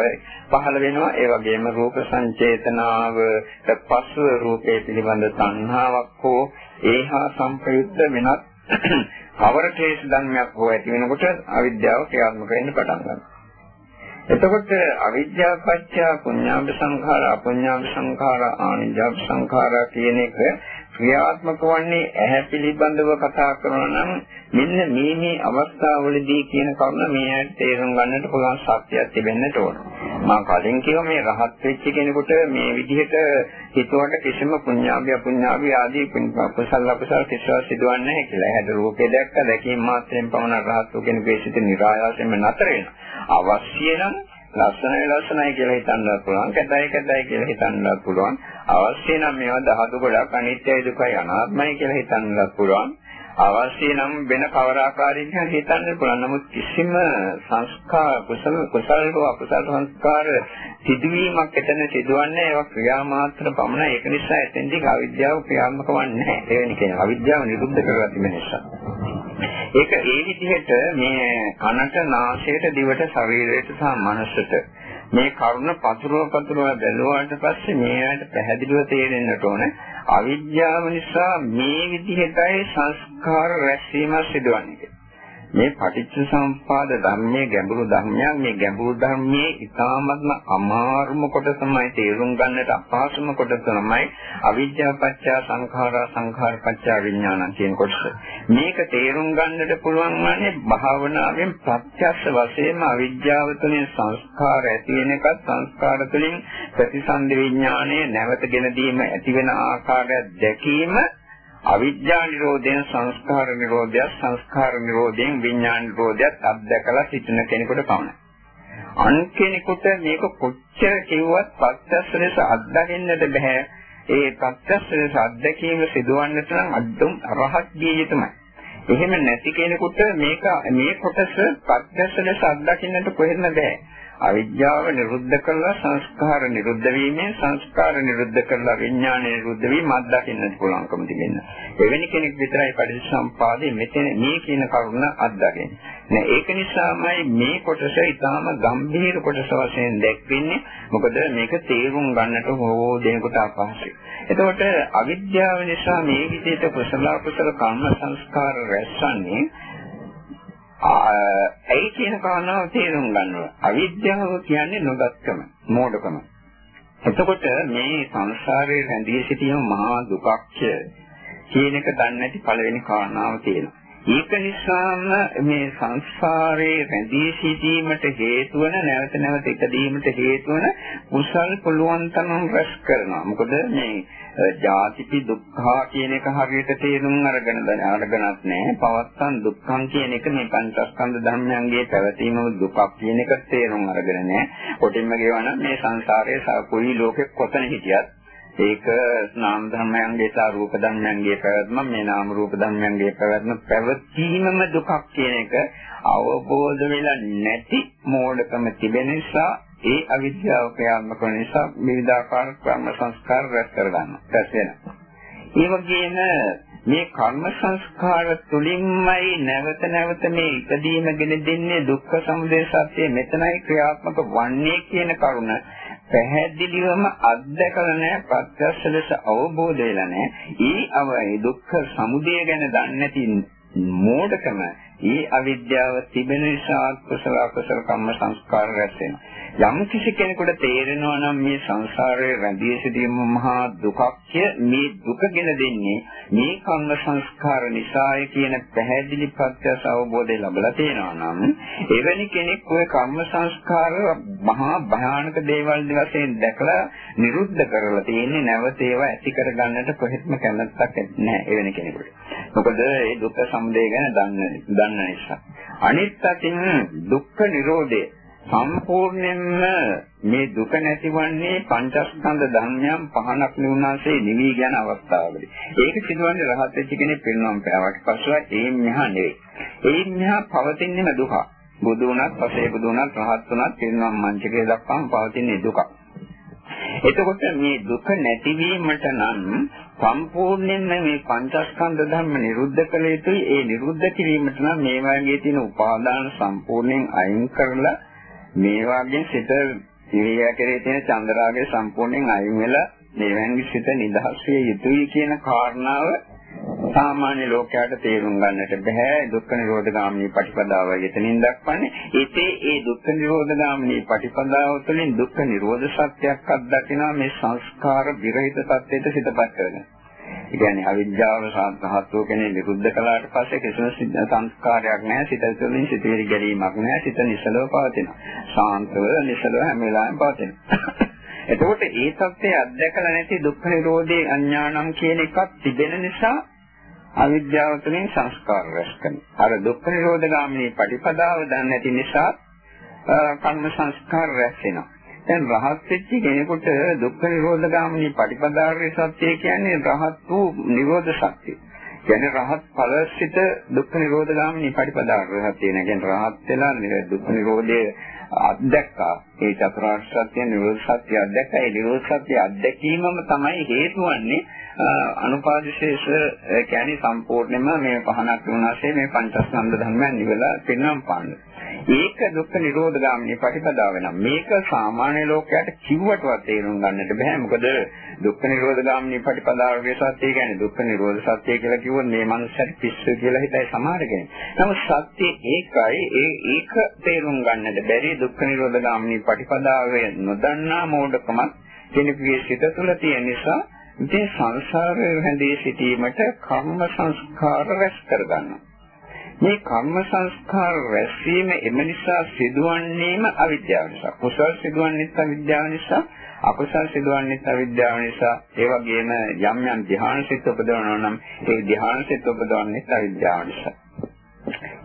පහළ වෙනවා. ඒ වගේම රූප සංචේතනාවට පසු රූපේ පිළිබඳ සංහාවක් හෝ ඒහා සංපයුක්ත වෙනත් කවර ක්ලේශ ධර්මයක් හෝ ඇති වෙනකොට අවිද්‍යාව ක්‍රියාත්මක වෙන්න පටන් ගන්නවා. එතකොට අවිද්‍යාව පත්‍ය පුඤ්ඤාභ සංඛාර අපුඤ්ඤාභ සංඛාර ආනිජාභ සංඛාර කියන එක ක්‍රියාත්මක වන්නේ ඇහැ පිළිබඳව කතා කරනවා නම් මෙන්න මේ මේ අවස්ථාවවලදී කියන කරුණ මේ ඇයි තේරුම් ගන්නට පුළුවන් ශක්තියක් තිබෙන්නට ඕන. මම කලින් කිව්වා මේ රහත් වෙච්ච කෙනෙකුට මේ විදිහට හිතුවට කිසිම පුඤ්ඤාභි අපුඤ්ඤාභි ආදී කුසල අකුසල කිසිවක් සිදුවන්නේ නැහැ කියලා. ඇහැට රූපේ දැක්ක දැකීම මාත්‍රයෙන් පමණ රහත් වූ කෙනෙකුගේ සිත નિરાයාසයෙන්ම නතර වෙනවා. අවශ්‍ය නම් ලස්සනයි ලස්සනයි කියලා හිතන්නත් පුළුවන් කැතයි කැතයි කියලා හිතන්නත් පුළුවන්. අවශ්‍ය නම් මේවා දහතු ගොඩක් අනිත්‍යයි දුකයි අනාත්මයි කියලා හිතන්නත් පුළුවන්. අවශ්‍ය නම් වෙන කවර ආකාරයකින් හිතන්න පුළුවන්. නමුත් කිසිම සංස්කාර කුසල කුසල හෝ අකුසල සංස්කාර සිදුවීමක් එතන සිදුවන්නේ ඒවා ක්‍රියා මාත්‍ර පමණයි. ඒක නිසා එතෙන්දී අවිද්‍යාව ක්‍රියාත්මක වන්නේ නැහැ. එවැනි කෙනෙක් අවිද්‍යාව නිරුද්ධ කරලා තිබෙන නිසා ඒක ඒ විදිහට මේ කනට, නාසයට, දිවට, ශරීරයට සහ මනසට මේ කරුණ පතුරව පතුරව බැලුවාට පස්සේ මේකට පැහැදිලිව තේරෙන්නට ඕන අවිද්‍යාව නිසා මේ විදිහටයි සංස්කාර රැස්වීම සිදුවන්නේ. මේ පටිච්ච සමුප්පාද ධර්මයේ ගැඹුරු ධර්මයක් මේ ගැඹුරු ධර්මයේ ඉතාමත්ම අමාරුම කොට තමයි තේරුම් ගන්නට අපහසුම කොට තමයි අවිද්‍යාව පත්‍ය සංඛාරා සංඛාර පත්‍ය විඥාන කියන කොටස. මේක තේරුම් ගන්නට පුළුවන් වන්නේ භාවනාවෙන් ප්‍රත්‍යක්ෂ වශයෙන්ම අවිද්‍යාව තුළින් සංස්කාර ඇති වෙන එකත් සංස්කාර තුළින් ප්‍රතිසන්දි විඥානයේ නැවතගෙන දීම ඇති වෙන ආකාරය දැකීම අවිද්‍යා නිරෝධයෙන් සංස්කාර නිරෝධය සංස්කාර නිරෝධයෙන් විඥාන නිරෝධයත් අත්දැකලා සිටින කෙනෙකුට පමණයි. අන් කෙනෙකුට මේක කොච්චර කිව්වත් ප්‍රත්‍යක්ෂ ලෙස අත්දකින්නට බෑ. ඒ ප්‍රත්‍යක්ෂ ලෙස අත්දැකීම සිදුවන්නට නම් අද්දුම් රහත් ගිය යුතුමයි. එහෙම නැති කෙනෙකුට මේක මේ කොටස ප්‍රත්‍යක්ෂ ලෙස අත්දකින්නට කොහෙත්ම බෑ. අවිද්‍යාව නිරුද්ධ කළා සංස්කාර නිරුද්ධ වීමෙන් සංස්කාර නිරුද්ධ කළා විඥාන නිරුද්ධ වීම අත්දකින්නට පුළුවන්කම තිබෙනවා. එවැනි කෙනෙක් විතරයි පටිච්චසම්පාදේ මෙතන මේ කියන කරුණ අත්දකින්නේ. නෑ ඒක නිසාමයි මේ කොටස ඊටාම ගම්භීර කොටස වශයෙන් දැක්වෙන්නේ. මොකද මේක තේරුම් ගන්නට හෝ දෙනකොට අපහසුයි. එතකොට අවිද්‍යාව නිසා මේ විදිහට කුසල කුසල කර්ම සංස්කාර රැස්වන්නේ ඇයි කියන කාරණාව තේරුම් ගන්නවා. අවිද්‍යාව කියන්නේ නොදත්කම, මෝඩකම. එතකොට මේ සංසාරයේ රැඳී සිටීම මහා දුකක් කියන එක දන්නේ නැති පළවෙනි කාරණාව තියෙනවා. ඒක නිසාම මේ සංසාරයේ රැඳී සිටීමට හේතු වන නැවත නැවත ඉදීමට හේතු වන කුසල් පුළුවන් තරම් රැස් කරනවා. මොකද මේ ජාතිපි දුක්ඛා කියන එක හරියට තේරුම් අරගෙන අරගෙනත් නැහැ. පවත්තන් දුක්ඛං කියන එක මේ පංචස්කන්ධ ධර්මයන්ගේ පැවතීම දුකක් කියන එක තේරුම් අරගෙන නැහැ. කොටින්ම කියවනම් මේ සංසාරයේ සකුයි ලෝකෙ කොතන හිටියත් ඒක නාම ධර්මයන්ගේ සහ රූප ධර්මයන්ගේ පැවැත්ම මේ නාම රූප ධර්මයන්ගේ පැවැත්ම පැවතීමම දුකක් කියන එක අවබෝධ වෙලා නැති මෝඩකම තිබෙන නිසා ඒ අවිද්‍යාව ක්‍රියාත්මක වෙන නිසා විවිධාකාර කර්ම සංස්කාර රැස් කරගන්නවා. රැස් වෙනවා. ඒ වගේම මේ කර්ම සංස්කාර තුලින්මයි නැවත නැවත මේ ඉදීමගෙන දෙන්නේ දුක්ඛ සමුදය සත්‍ය මෙතනයි ක්‍රියාත්මක වන්නේ කියන කරුණ පැහැදිලිවම අත්දකලා නැහැ ප්‍රත්‍යක්ෂ ලෙස අවබෝධ වෙලා නැහැ. ඊ අවයි දුක්ඛ සමුදය ගැන දන්නේ නැති මෝඩකම ඊ අවිද්‍යාව තිබෙන නිසා කුසල අකුසල කම්ම සංස්කාර රැස් වෙනවා. යම් කිසි කෙනෙකුට තේරෙනවා නම් මේ සංසාරයේ රැඳී සිටීම මහා දුකක් මේ දුකගෙන දෙන්නේ මේ කර්ම සංස්කාර නිසාය කියන පැහැදිලි ප්‍රත්‍යක්ෂ අවබෝධය ලැබලා තියෙනවා නම් එවැනි කෙනෙක් ওই කර්ම සංස්කාර මහා භයානක දේවල් වශයෙන් දැකලා නිරුද්ධ කරලා තියෙන්නේ නැවත ඒවා ඇති කරගන්නට කොහෙත්ම කැමැත්තක් නැහැ එවැනි කෙනෙකුට. මොකද ඒ දුක්ඛ සමුදය ගැන දන්න දන්න නිසා. අනිත් අතින් දුක්ඛ නිරෝධය සම්පූර්ණයෙන්ම මේ දුක නැතිවන්නේ පංචස්කන්ධ ධර්මයන් පහනක් නුනාසේ නිවි යන අවස්ථාවකදී. ඒක සිදුවන්නේ රහත් වෙච්ච කෙනෙක් පිරිනොම් පෑවට පස්සෙ ඒ මෙහා නෙවෙයි. ඒ මෙහා පවතින්නේම දුක. බුදු වුණත්, පසේ බුදු වුණත්, රහත් වුණත් පිරිනොම් මංචකේ දක්වාම පවතින්නේ දුක. එතකොට මේ දුක නැතිවීමට නම් සම්පූර්ණයෙන්ම මේ පංචස්කන්ධ ධර්ම නිරුද්ධ කළ යුතුයි. ඒ නිරුද්ධ කිරීමට නම් මේ වගේ තියෙන උපාදාන සම්පූර්ණයෙන් අයින් කරලා මේ වගේ සිත ඉරියා කෙරේ තියෙන චන්ද්‍රාගය සම්පූර්ණයෙන් අයින් වෙලා මෙවැනි සිත නිදහස් විය යුතුයි කියන කාරණාව සාමාන්‍ය ලෝකයට තේරුම් ගන්නට බෑ. දුක්ඛ නිරෝධ ගාමිනී ප්‍රතිපදාව යෙතනින් දක්වන්නේ. ඒතේ ඒ දුක්ඛ නිරෝධ ගාමිනී ප්‍රතිපදාව තුළින් දුක්ඛ නිරෝධ සත්‍යයක් අත්දකිනවා මේ සංස්කාර විරහිත සත්‍යයට සිතපත් කරගෙන ඒ කියන්නේ අවිද්‍යාව සාධාත්ව කෙනෙක් නිරුද්ධ කළාට පස්සේ කිසිම සංස්කාරයක් නැහැ. සිත තුළින් සිතේරි ගැලීමක් නැහැ. සිත නිසලව පවතිනවා. ශාන්තව නිසලව හැම වෙලාවෙම පවතිනවා. එතකොට ඒ தත්ත්වය අත්දැකලා නැති දුක්ඛ නිරෝධේ අඥානම් කියන එකක් තිබෙන නිසා අවිද්‍යාව තුළින් සංස්කාර රැස් කරනවා. අර දුක්ඛ නිරෝධ ගාමිනී පටිපදාව දන්නේ නැති නිසා කර්ම සංස්කාර රැස් වෙනවා. දැන් රහත් වෙච්ච කෙනෙකුට දුක්ඛ නිරෝධ ගාමිනී පටිපදාර්ය සත්‍ය කියන්නේ රහත් වූ නිරෝධ සත්‍ය. කියන්නේ රහත් ඵලසිත දුක්ඛ නිරෝධ ගාමිනී පටිපදාර්ය සත්‍ය නේ. කියන්නේ රහත් වෙලා දුක්ඛ නිරෝධයේ අත්දැක්කා. ඒ චතුරාර්ය සත්‍ය නිරෝධ සත්‍ය අත්දැක්කා. ඒ නිරෝධ සත්‍ය අත්දැකීමම තමයි හේතු වන්නේ අනුපාදිශේෂ කියන්නේ සම්පූර්ණයෙන්ම මේ පහනක් වුණාසේ මේ පංචස්කන්ධ ධර්මයන් නිවලා පින්නම් පාන්නේ. ඒක දුක්ඛ නිරෝධ ගාමිනී ප්‍රතිපදාව වෙනවා. මේක සාමාන්‍ය ලෝකයට කිව්වටවත් තේරුම් ගන්නට බෑ. මොකද දුක්ඛ නිරෝධ ගාමිනී ප්‍රතිපදාවේ සත්‍ය කියන්නේ දුක්ඛ නිරෝධ සත්‍ය කියලා කිව්වොත් මේ මනුස්සයට පිස්සු කියලා හිතයි සමහර කෙනෙක්. නමුත් සත්‍ය ඒකයි ඒ ඒක තේරුම් ගන්නට බැරි දුක්ඛ නිරෝධ ගාමිනී ප්‍රතිපදාවේ නොදන්නා මෝඩකමක් කෙනෙකුගේ සිත තුළ තියෙන නිසා ඉතින් සංසාරයේ හැදී සිටීමට කර්ම සංස්කාර රැස් කරගන්නවා. මේ කර්ම සංස්කාර රැස්වීම එම නිසා සිදුවන්නේම අවිද්‍යාව නිසා. කුසල් සිදුවන්නේත් අවිද්‍යාව නිසා, අකුසල් සිදුවන්නේත් අවිද්‍යාව නිසා. ඒ වගේම යම් යම් ධ්‍යාන සිත් උපදවනවා නම් ඒ ධ්‍යාන සිත් උපදවන්නේත් අවිද්‍යාව නිසා.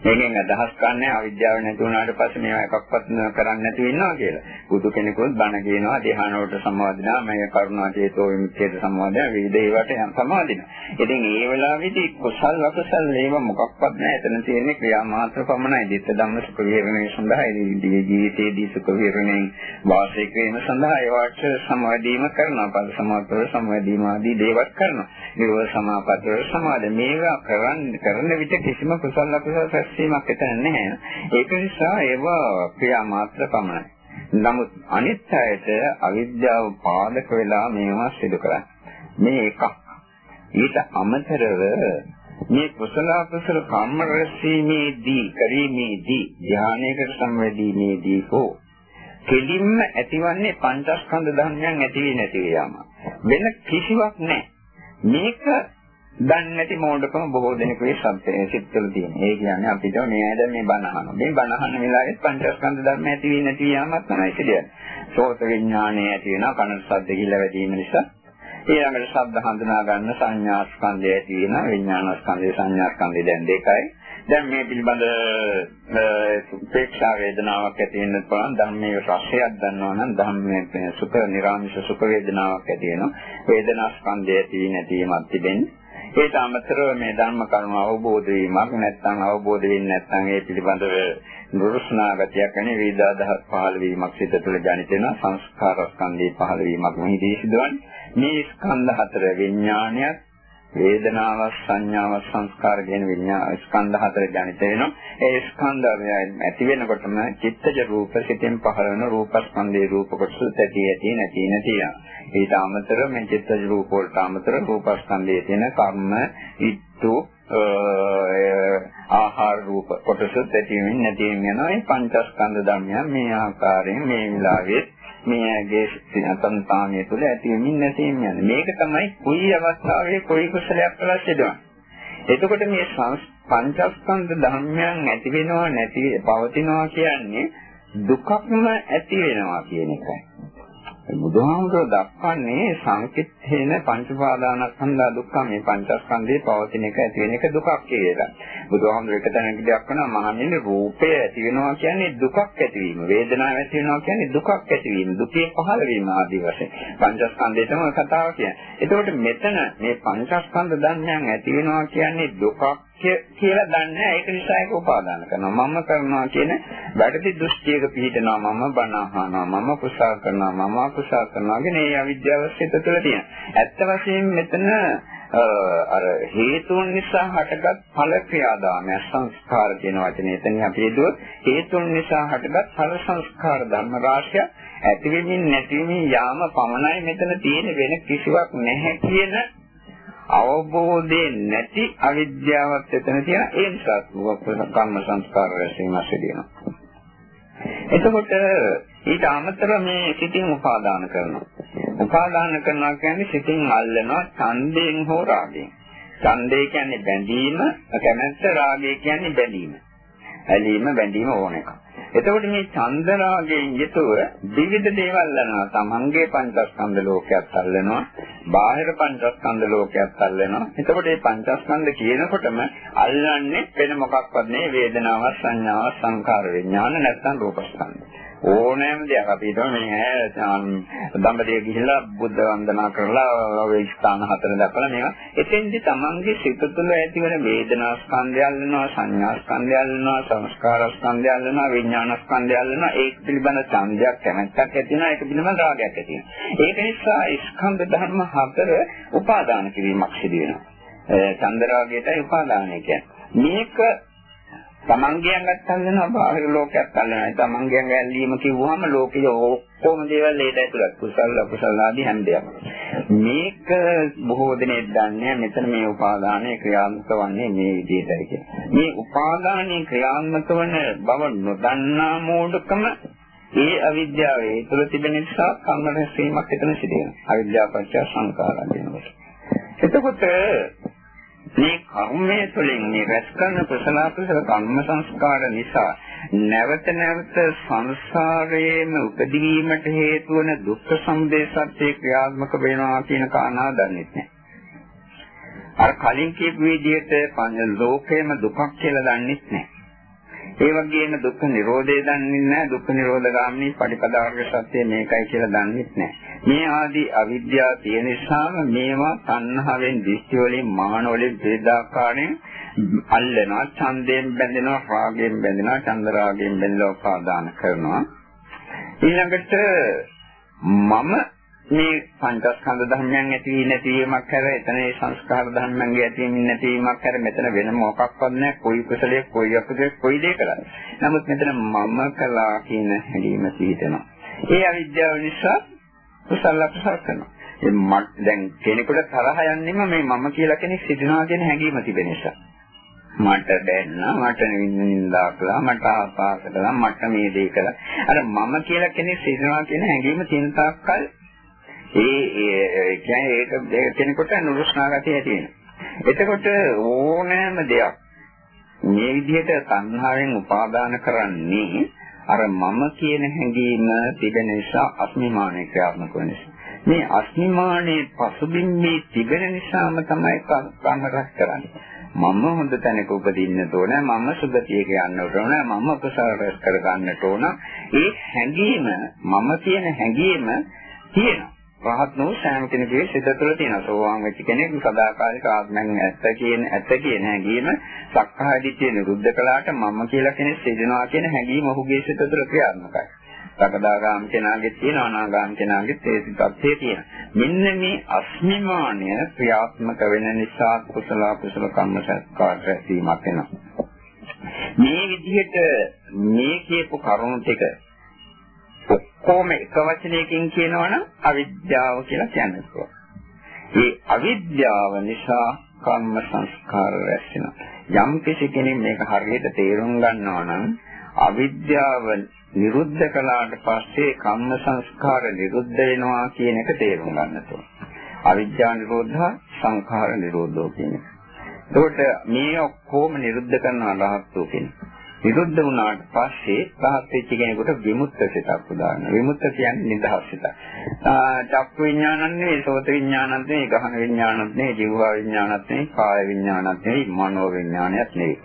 මේකෙන් අදහස් ගන්න අවිද්‍යාව නැති වුණාට පස්සේ මේවා එකක්වත් කරන්නේ නැති වෙනවා කියලා. බුදු කෙනෙකුත් බණ කියනවා ධ්‍යාන වලට සම්වාදිනා මේ කරුණා චේතෝ විමුක්තියට සම්වාදනා විවිධ ඒවාට යම් සම්වාදිනා. ඉතින් ඒ වෙලාවේදී කුසල් අකුසල් ඒවා මොකක්වත් නැහැ. එතන තියෙන්නේ ක්‍රියා මාත්‍ර පමණයි. දිත්ත ධම්ම සුඛ විහරණය සඳහා ජීවිතයේදී සුඛ විහරණයෙන් වාසය කිරීම සඳහා ඒවට සම්වාදීම කරනවා. පද සමාප්තව සම්වාදීම ආදී දේවල් කරනවා. නිරෝධ සමාපත්තව සමාද මේවා කරන්න කරන විට කිසිම කුසල අකුසල පැස්සීමක් එතන නැහැ. ඒක නිසා ඒවා ක්‍රියා මාත්‍ර පමණයි. නමුත් අනිත් අයට අවිද්‍යාව පාදක වෙලා මේවා සිදු කරන්නේ. මේ එකක්. ඊට අමතරව මේ කුසල අකුසල කම්ම රැසීමේදී කරීමේදී ධානයකට සම්වැදීමේදී හෝ කෙලින්ම ඇතිවන්නේ පංචස්කන්ධ ධර්මයන් ඇති වෙ නැති යාම. වෙන කිසිවක් නැහැ. මේක දන්නේ නැති මෝඩකම බොහෝ දෙනෙකුගේ සත්‍යයේ සිත්වල තියෙන. ඒ කියන්නේ අපිට මේ ඇද මේ බණ අහනවා. මේ බණ අහන වෙලාවෙත් පංචස්කන්ධ ධර්ම ඇති වෙන්නේ නැති යාමක් තමයි කියන්නේ. සෝත විඥානය ඇති වෙනවා කන ශබ්ද කියලා වැඩිම නිසා. ඊළඟට ශබ්ද හඳුනා ගන්න සංඥා ස්කන්ධය ඇති වෙනවා. විඥාන ස්කන්ධය සංඥා ස්කන්ධය දැන් දෙකයි. දැන් මේ පිළිබඳ උපේක්ෂා වේදනාවක් ඇති වෙන්න පුළුවන් ධම්මයේ රසයක් දන්නවා නම් ධම්මයේ සුඛ නිරාමිෂ සුඛ වේදනාවක් ඇති වෙනවා වේදනා ස්කන්ධය ඇති නැතිවීමක් තිබෙන්නේ ඒට අමතරව මේ ධර්ම කරුණ අවබෝධ වීමක් නැත්නම් අවබෝධ වෙන්නේ නැත්නම් ඒ පිළිබඳව නුරුස්නා ගතියක් වෙන වේදාදහස් පහළ වීමක් සිත තුළ ජනිත වෙන සංස්කාර ස්කන්ධේ පහළ වීමක් මෙහිදී සිදුවන්නේ. මේ ස්කන්ධ හතර විඥානයත් වේදනාව සංඥාව සංස්කාර කියන විඤ්ඤාණ ස්කන්ධ හතර ජනිත වෙනවා. ඒ ස්කන්ධය ඇති වෙනකොටම චිත්තජ රූප සිතෙන් පහළ වෙන රූපස්කන්ධේ රූප කොටස ඇති ඇති නැති නැති යනවා. ඊට අමතරව මේ චිත්තජ රූප වලට අමතරව රූපස්කන්ධයේ තියෙන කර්ම, ඉත්තු, ආහාර රූප කොටස ඇතිවෙමින් නැතිවෙමින් යනවා. මේ පංචස්කන්ධ ධර්මයන් මේ ආකාරයෙන් මේ විලාවේ මේගේ සංතානය තුළ ඇතිවෙමින් නැතිවෙමින් යන. මේක තමයි කුයි අවස්ථාවේ කුයි කුසලයක් කළා සිදුවන්නේ. එතකොට මේ පංචස්කන්ධ ධර්මයන් ඇති වෙනවා නැති පවතිනවා කියන්නේ දුකක්ම ඇති වෙනවා කියන එකයි. බුදුහාමුදුරුවෝ දක්වන්නේ සංකිට්ඨේන පංච උපාදානස්කන්ධා දුක්ඛ මේ පංචස්කන්ධේ පවතින එක ඇති වෙන එක දුකක් කියලා. බුදුහාමුදුරුවෝ එක තැනකදී දක්වනවා මහන්නේ රූපය ඇති වෙනවා කියන්නේ දුකක් ඇතිවීම. වේදනාව ඇති වෙනවා කියන්නේ දුකක් ඇතිවීම. දුකේ පහළ වීම ආදී වශයෙන්. පංචස්කන්ධේ තමයි කතාව කියන්නේ. එතකොට මෙතන මේ පංචස්කන්ධ ධර්මයන් ඇති වෙනවා කියන්නේ දුකක් කියලා දන්නේ ඒක නිසා ඒක උපාදාන කරනවා. මම කරනවා කියන වැරදි දෘෂ්ටියක පිහිටනවා. මම බණ අහනවා. මම කුසල කරනවා. මම අකුසල කරනවා කියන ඒ අවිද්‍යාව සිත තුළ තියෙන. ඇත්ත වශයෙන්ම මෙතන අර හේතුන් නිසා හටගත් ඵල ක්‍රියාදාමය සංස්කාර කියන වචනේ. එතන අපි හදුවොත් හේතුන් නිසා හටගත් ඵල සංස්කාර ධර්ම රාශිය ඇතිවෙමින් නැතිවෙමින් යාම පමණයි මෙතන තියෙන වෙන කිසිවක් නැහැ කියන අවබෝධයෙන් නැති අවිද්‍යාවත් එතන තියෙන ඒ නිසා කම්ම සංස්කාර රැස්වීම සිදුවෙනවා. එතකොට ඊට අමතරව මේ සිතින් උපාදාන කරනවා. උපාදාන කරනවා කියන්නේ සිතින් අල්ලනවා ඡන්දයෙන් හෝ රාගයෙන්. ඡන්දය කියන්නේ බැඳීම, කැමැත්ත, රාගය කියන්නේ බැඳීම. ඇලීම, බැඳීම ඕන එකක්. එතකොට මේ චන්දරාගයෙන් යුතුව විවිධ දේවල් අල්ලනවා. තමන්ගේ පංචස්කන්ධ ලෝකයක් අල්ලනවා. බාහිර පංචස්කන්ධ ලෝකයක් අල්ලනවා. එතකොට මේ පංචස්කන්ධ කියනකොටම අල්ලන්නේ වෙන මොකක්වත් නෙවෙයි වේදනාවක්, සංඥාවක්, සංකාර විඥාන නැත්නම් රූපස්කන්ධ. ඕනෑම දෙයක්. අපි හිතමු මේ ඈ දඹදිව ගිහිල්ලා බුද්ධ වන්දනා කරලා ඔය ස්ථාන හතර දැකලා මේවා එතෙන්දි තමන්ගේ සිත තුළ ඇතිවන වේදනා ස්කන්ධය අල්ලනවා සංඥා ස්කන්ධය අල්ලනවා සංස්කාර ස්කන්ධය අල්ලනවා විඥාන ස්කන්ධය අල්ලනවා ඒක පිළිබඳ ඡන්දයක් කැමැත්තක් ඇති වෙනවා. ඒක පිළිබඳ රාගයක් ඇති වෙනවා. ඒක නිසා ස්කන්ධ ධර්ම හතර උපාදාන කිරීමක් සිදු වෙනවා. චන්දරාගයටයි උපාදානය කියන්නේ. මේක තමන්ගේ ඇඟත් අල්ලනවා බාහිර ලෝකයක් අල්ලනවා. තමන්ගේ ඇඟ ඇල්ලීම කිව්වහම ලෝකයේ ඔක්කොම දේවල් ඒට ඇතුළත්. කුසල අකුසල ආදී හැම දෙයක්ම. මේක බොහෝ දෙනෙක් දන්නේ මෙතන මේ උපාදානයේ ක්‍රියාත්මක වන්නේ මේ විදිහටයි කියන්නේ. මේ උපාදානයේ ක්‍රියාත්මක වන බව නොදන්නා මෝඩකම ඒ අවිද්‍යාව ඒ තුළ තිබෙන නිසා කම්ම රැස්වීමක් එතන සිදු වෙනවා. අවිද්‍යාව පත්‍ය සංකාරය දෙනකොට. එතකොට මේ කර්මය තුළින් මේ රැස් කරන කුසල කුසල කර්ම සංස්කාර නිසා නැවත නැවත සංසාරයේම උපදීවීමට හේතු වන දුක්ඛ සමුදය සත්‍ය ක්‍රියාත්මක වෙනවා කියන කාරණාව දන්නේ නැහැ. අර කලින් කියපු විදිහට පංච ලෝකයේම දුකක් කියලා දන්නේ නැහැ. ඒ වගේම දුක්ඛ නිරෝධය දන්නේ නැහැ. දුක්ඛ නිරෝධ ගාමිනී පටිපදාර්ග සත්‍ය මේකයි කියලා දන්නේ නැහැ. මේ ආදී අවිද්‍යාව තියෙන නිසාම මේවා තණ්හාවෙන් දිස්ත්‍ය වලින් මාන වලින් වේදාකාරයෙන් අල්ලනවා ඡන්දයෙන් බැඳෙනවා රාගයෙන් බැඳෙනවා චන්ද රාගයෙන් බැඳලා උපාදාන කරනවා. ඊළඟට මම මේ පංචස්කන්ධ ධර්මයන් ඇති වී නැතිවීමක් හැර එතන ඒ සංස්කාර ධර්මයන්ගේ ඇතිවීම නැතිවීමක් හැර මෙතන වෙන මොකක්වත් නැහැ කොයි කුසලයේ කොයි අකුසලයේ කොයි දෙයක් කරන්නේ. නමුත් මෙතන මම කළා කියන හැඟීම සිහිතනවා. ඒ අවිද්‍යාව නිසා කුසල අකුසල කරනවා. මට දැන් කෙනෙකුට තරහ යන්නේම මේ මම කියලා කෙනෙක් සිටිනවා කියන හැඟීම තිබෙන නිසා. මට දැන්න මට නින්දා කළා මට ආපාස කළා මට මේ දේ කළා අර මම කියලා කෙනෙක් සිටිනවා කියන හැඟීම තියෙන තාක්කල් ඒ කියන්නේ ඒක කෙනෙකුට නුරුස්නා ගතිය ඇති වෙනවා. එතකොට ඕනෑම දෙයක් මේ විදිහට තණ්හාවෙන් උපාදාන කරන්නේ අර මම කියන හැඟීම තිබෙන නිසා අස්මිමානය ක්‍රියාත්මක වෙන නිසා. මේ අස්මිමානයේ පසුබිම්බේ තිබෙන නිසාම තමයි කර්ම රැස් කරන්නේ. මම හොඳ තැනක උපදින්න ඕන මම සුගතියක යන්න ඕන මම කුසල රැස් කර ගන්නට ඕන ඒ හැඟීම මම කියන හැඟීම තියෙනවා රහත් වූ සෑම කෙනෙකුගේ සිත තුළ තියෙන සෝවාන් වෙච්ච කෙනෙක් සදාකාලික ආත්මයන් ඇත්ත කියන ඇත්ත කියන හැඟීම සක්කාය දිට්ඨිය නිරුද්ධ කළාට මම කියලා කෙනෙක් සිදෙනවා කියන හැඟීම ඔහුගේ සිත තුළ ක්‍රියාත්මකයි. සකදාගාම කෙනාගේ තියෙන අනාගාම කෙනාගේ තේසිතත්යේ තියෙන. මෙන්න මේ අස්මිමානය ක්‍රියාත්මක වෙන නිසා කුසල කුසල කම්ම සත්කාර රැසීමක් වෙනවා. මේ විදිහට මේ කියපු කරුණු ටික ඔක්කොම එක වචනයකින් කියනවනම් අවිද්‍යාව කියලා කියන්න පුළුවන්. ඒ අවිද්‍යාව නිසා කම්ම සංස්කාර රැස් වෙනවා. යම් කිසි කෙනෙක් මේක හරියට තේරුම් ගන්නවා නම් අවිද්‍යාව නිරුද්ධ කළාට පස්සේ කම්ම සංස්කාර නිරුද්ධ වෙනවා කියන එක තේරුම් ගන්න ඕන. අවිද්‍යා නිරෝධා සංඛාර නිරෝධෝ කියන එක. එතකොට මේ ඔක්කොම නිරුද්ධ කරන රහත්ෝ කෙනෙක්. විරුද්ධ වුණාට පස්සේ පහත් වෙච්ච කෙනෙකුට විමුක්ත සිතක් උදාන. විමුක්ත කියන්නේ නිදහස් සිතක්. චක්ක විඥානත් නෙවෙයි, සෝත විඥානත් නෙවෙයි, ගහන විඥානත් නෙවෙයි, ජීව විඥානත් නෙවෙයි, කාය විඥානත් නෙවෙයි, මනෝ විඥානයත් නෙවෙයි.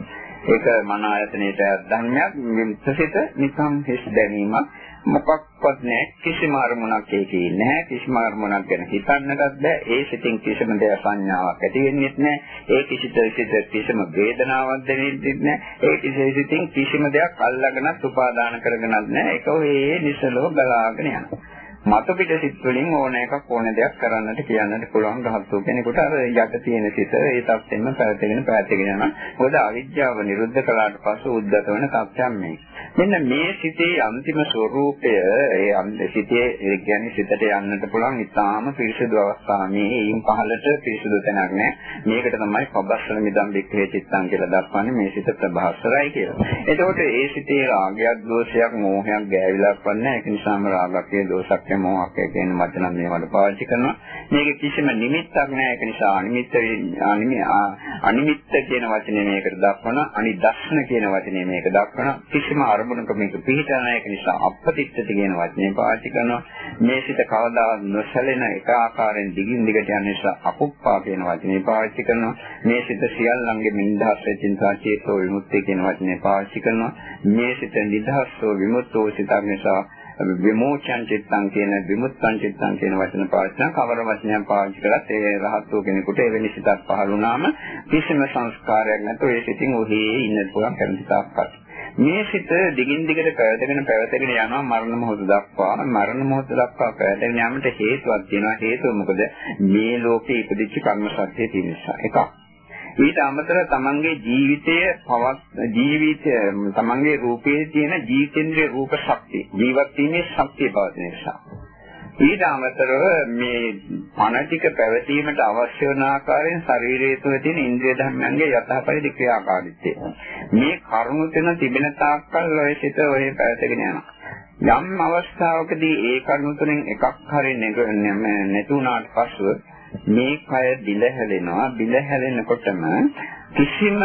ඒක මන ආයතනයේ ධර්මයක් විමුක්ත සිත නිකම් හිස් දැනීමක්. මොකක්වත් නැහැ. කිසිම අරමුණක් ඒකේ නැහැ. කිසිම අරමුණක් ගැන හිතන්නටත් බෑ. ඒ සිතින් කිසිම දෙයක් සංඥාවක් ඇති වෙන්නේ නැහැ. ඒ කිසිත සිත කිසිම වේදනාවක් දැනෙන්නේ නැහැ. ඒ කිසි සිතින් කිසිම දෙයක් අල්ලගෙනත් උපාදාන කරගෙනත් නැහැ. ඒක ඔය නිසලව ගලාගෙන යනවා. මතු පිට සිත් වලින් ඕන එකක් ඕන දෙයක් කරන්නට කියන්නට පුළුවන් රහත්තු කෙනෙකුට අර යට තියෙන සිත ඒ තත්ත්වෙම පැවතගෙන පැවතගෙන යනවා. මොකද අවිද්‍යාව නිරුද්ධ කළාට පස්සේ උද්දත වෙන තත්ත්වයක් මේ. මෙන්න මේ සිතේ අන්තිම ස්වરૂපය ඒ සිතේ ඒ කියන්නේ සිතට යන්නට පුළුවන් ඉතාම පිරිසිදු අවස්ථාව මේ ඊයින් පහළට පිරිසිදු තැනක් නෑ. මේකට තමයි පබස්සල මිදම් වික්‍රේ චිත්තං කියලා දක්වන්නේ මේ සිත ප්‍රභාස්වරයි කියලා. එතකොට ඒ සිතේ රාගයක්, දෝෂයක්, මෝහයක් ගෑවිලාක් වන්නේ ඒක නිසාම රාගකයේ දෝෂක් සත්‍ය මොහොක්ය කියන වචන මේවට පාවිච්චි කරනවා. මේක කිසිම නිමිත්තක් නෑ ඒක නිසා අනිමිත්ත අනිමිත්ත කියන වචනේ මේකට දක්වන අනිදස්සන කියන වචනේ මේක දක්වන කිසිම අරමුණක මේක පිළිතන ඒක නිසා අපපතිත්තති කියන වචනේ පාවිච්චි කරනවා. මේ සිත කවදා නොසැලෙන එක ආකාරයෙන් දිගින් දිගට යන නිසා අපුප්පා කියන වචනේ පාවිච්චි කරනවා. මේ සිත සියල්ලංගේ මින්දහස් වෙච්ච චේතෝ විමුක්තිය කියන වචනේ පාවිච්චි කරනවා. මේ සිත නිදහස්ව විමුක්තෝ සිතක් නිසා විමෝචන චිත්තං කියන විමුක්තං චිත්තං කියන වචන පාවිච්චි කරන කවර වචනයක් පාවිච්චි කරත් ඒ රහත් වූ කෙනෙකුට එවැනි සිතක් පහළ වුණාම කිසිම සංස්කාරයක් නැතුව ඒ සිතින් ඔහේ ඉන්න පුළුවන් කරන සිතක්වත්. මේ සිත දිගින් දිගට පැවතගෙන පැවතගෙන යනවා මරණ මොහොත දක්වා. මරණ මොහොත දක්වා පැවතගෙන යාමට හේතුවක් තියෙනවා. හේතුව මොකද? මේ ලෝකේ ඉපදිච්ච කර්ම සත්‍යය තියෙන නිසා. එකක්. ඊට අමතරව තමන්ගේ ජීවිතය පවත් ජීවිතය තමන්ගේ රූපයේ තියෙන ජීවිතේන්ද්‍රයේ රූප ශක්තිය ජීවත් වීමේ ශක්තිය පවතින නිසා. ඊට අමතරව මේ පණ ටික පැවතීමට අවශ්‍ය වන ආකාරයෙන් ශරීරයේ තුළ තියෙන ඉන්ද්‍රිය ධර්මයන්ගේ යථාපරිදි ක්‍රියාකාරීත්වය. මේ කරුණු තුන තිබෙන තාක්කල් ඔය සිත ඔය පැවතගෙන යනවා. යම් අවස්ථාවකදී ඒ කරුණු තුනෙන් එකක් හරි නැතුණාට පස්සෙ මේ කය දිල හැලෙනවා දිල හැලෙනකොටම කිසිම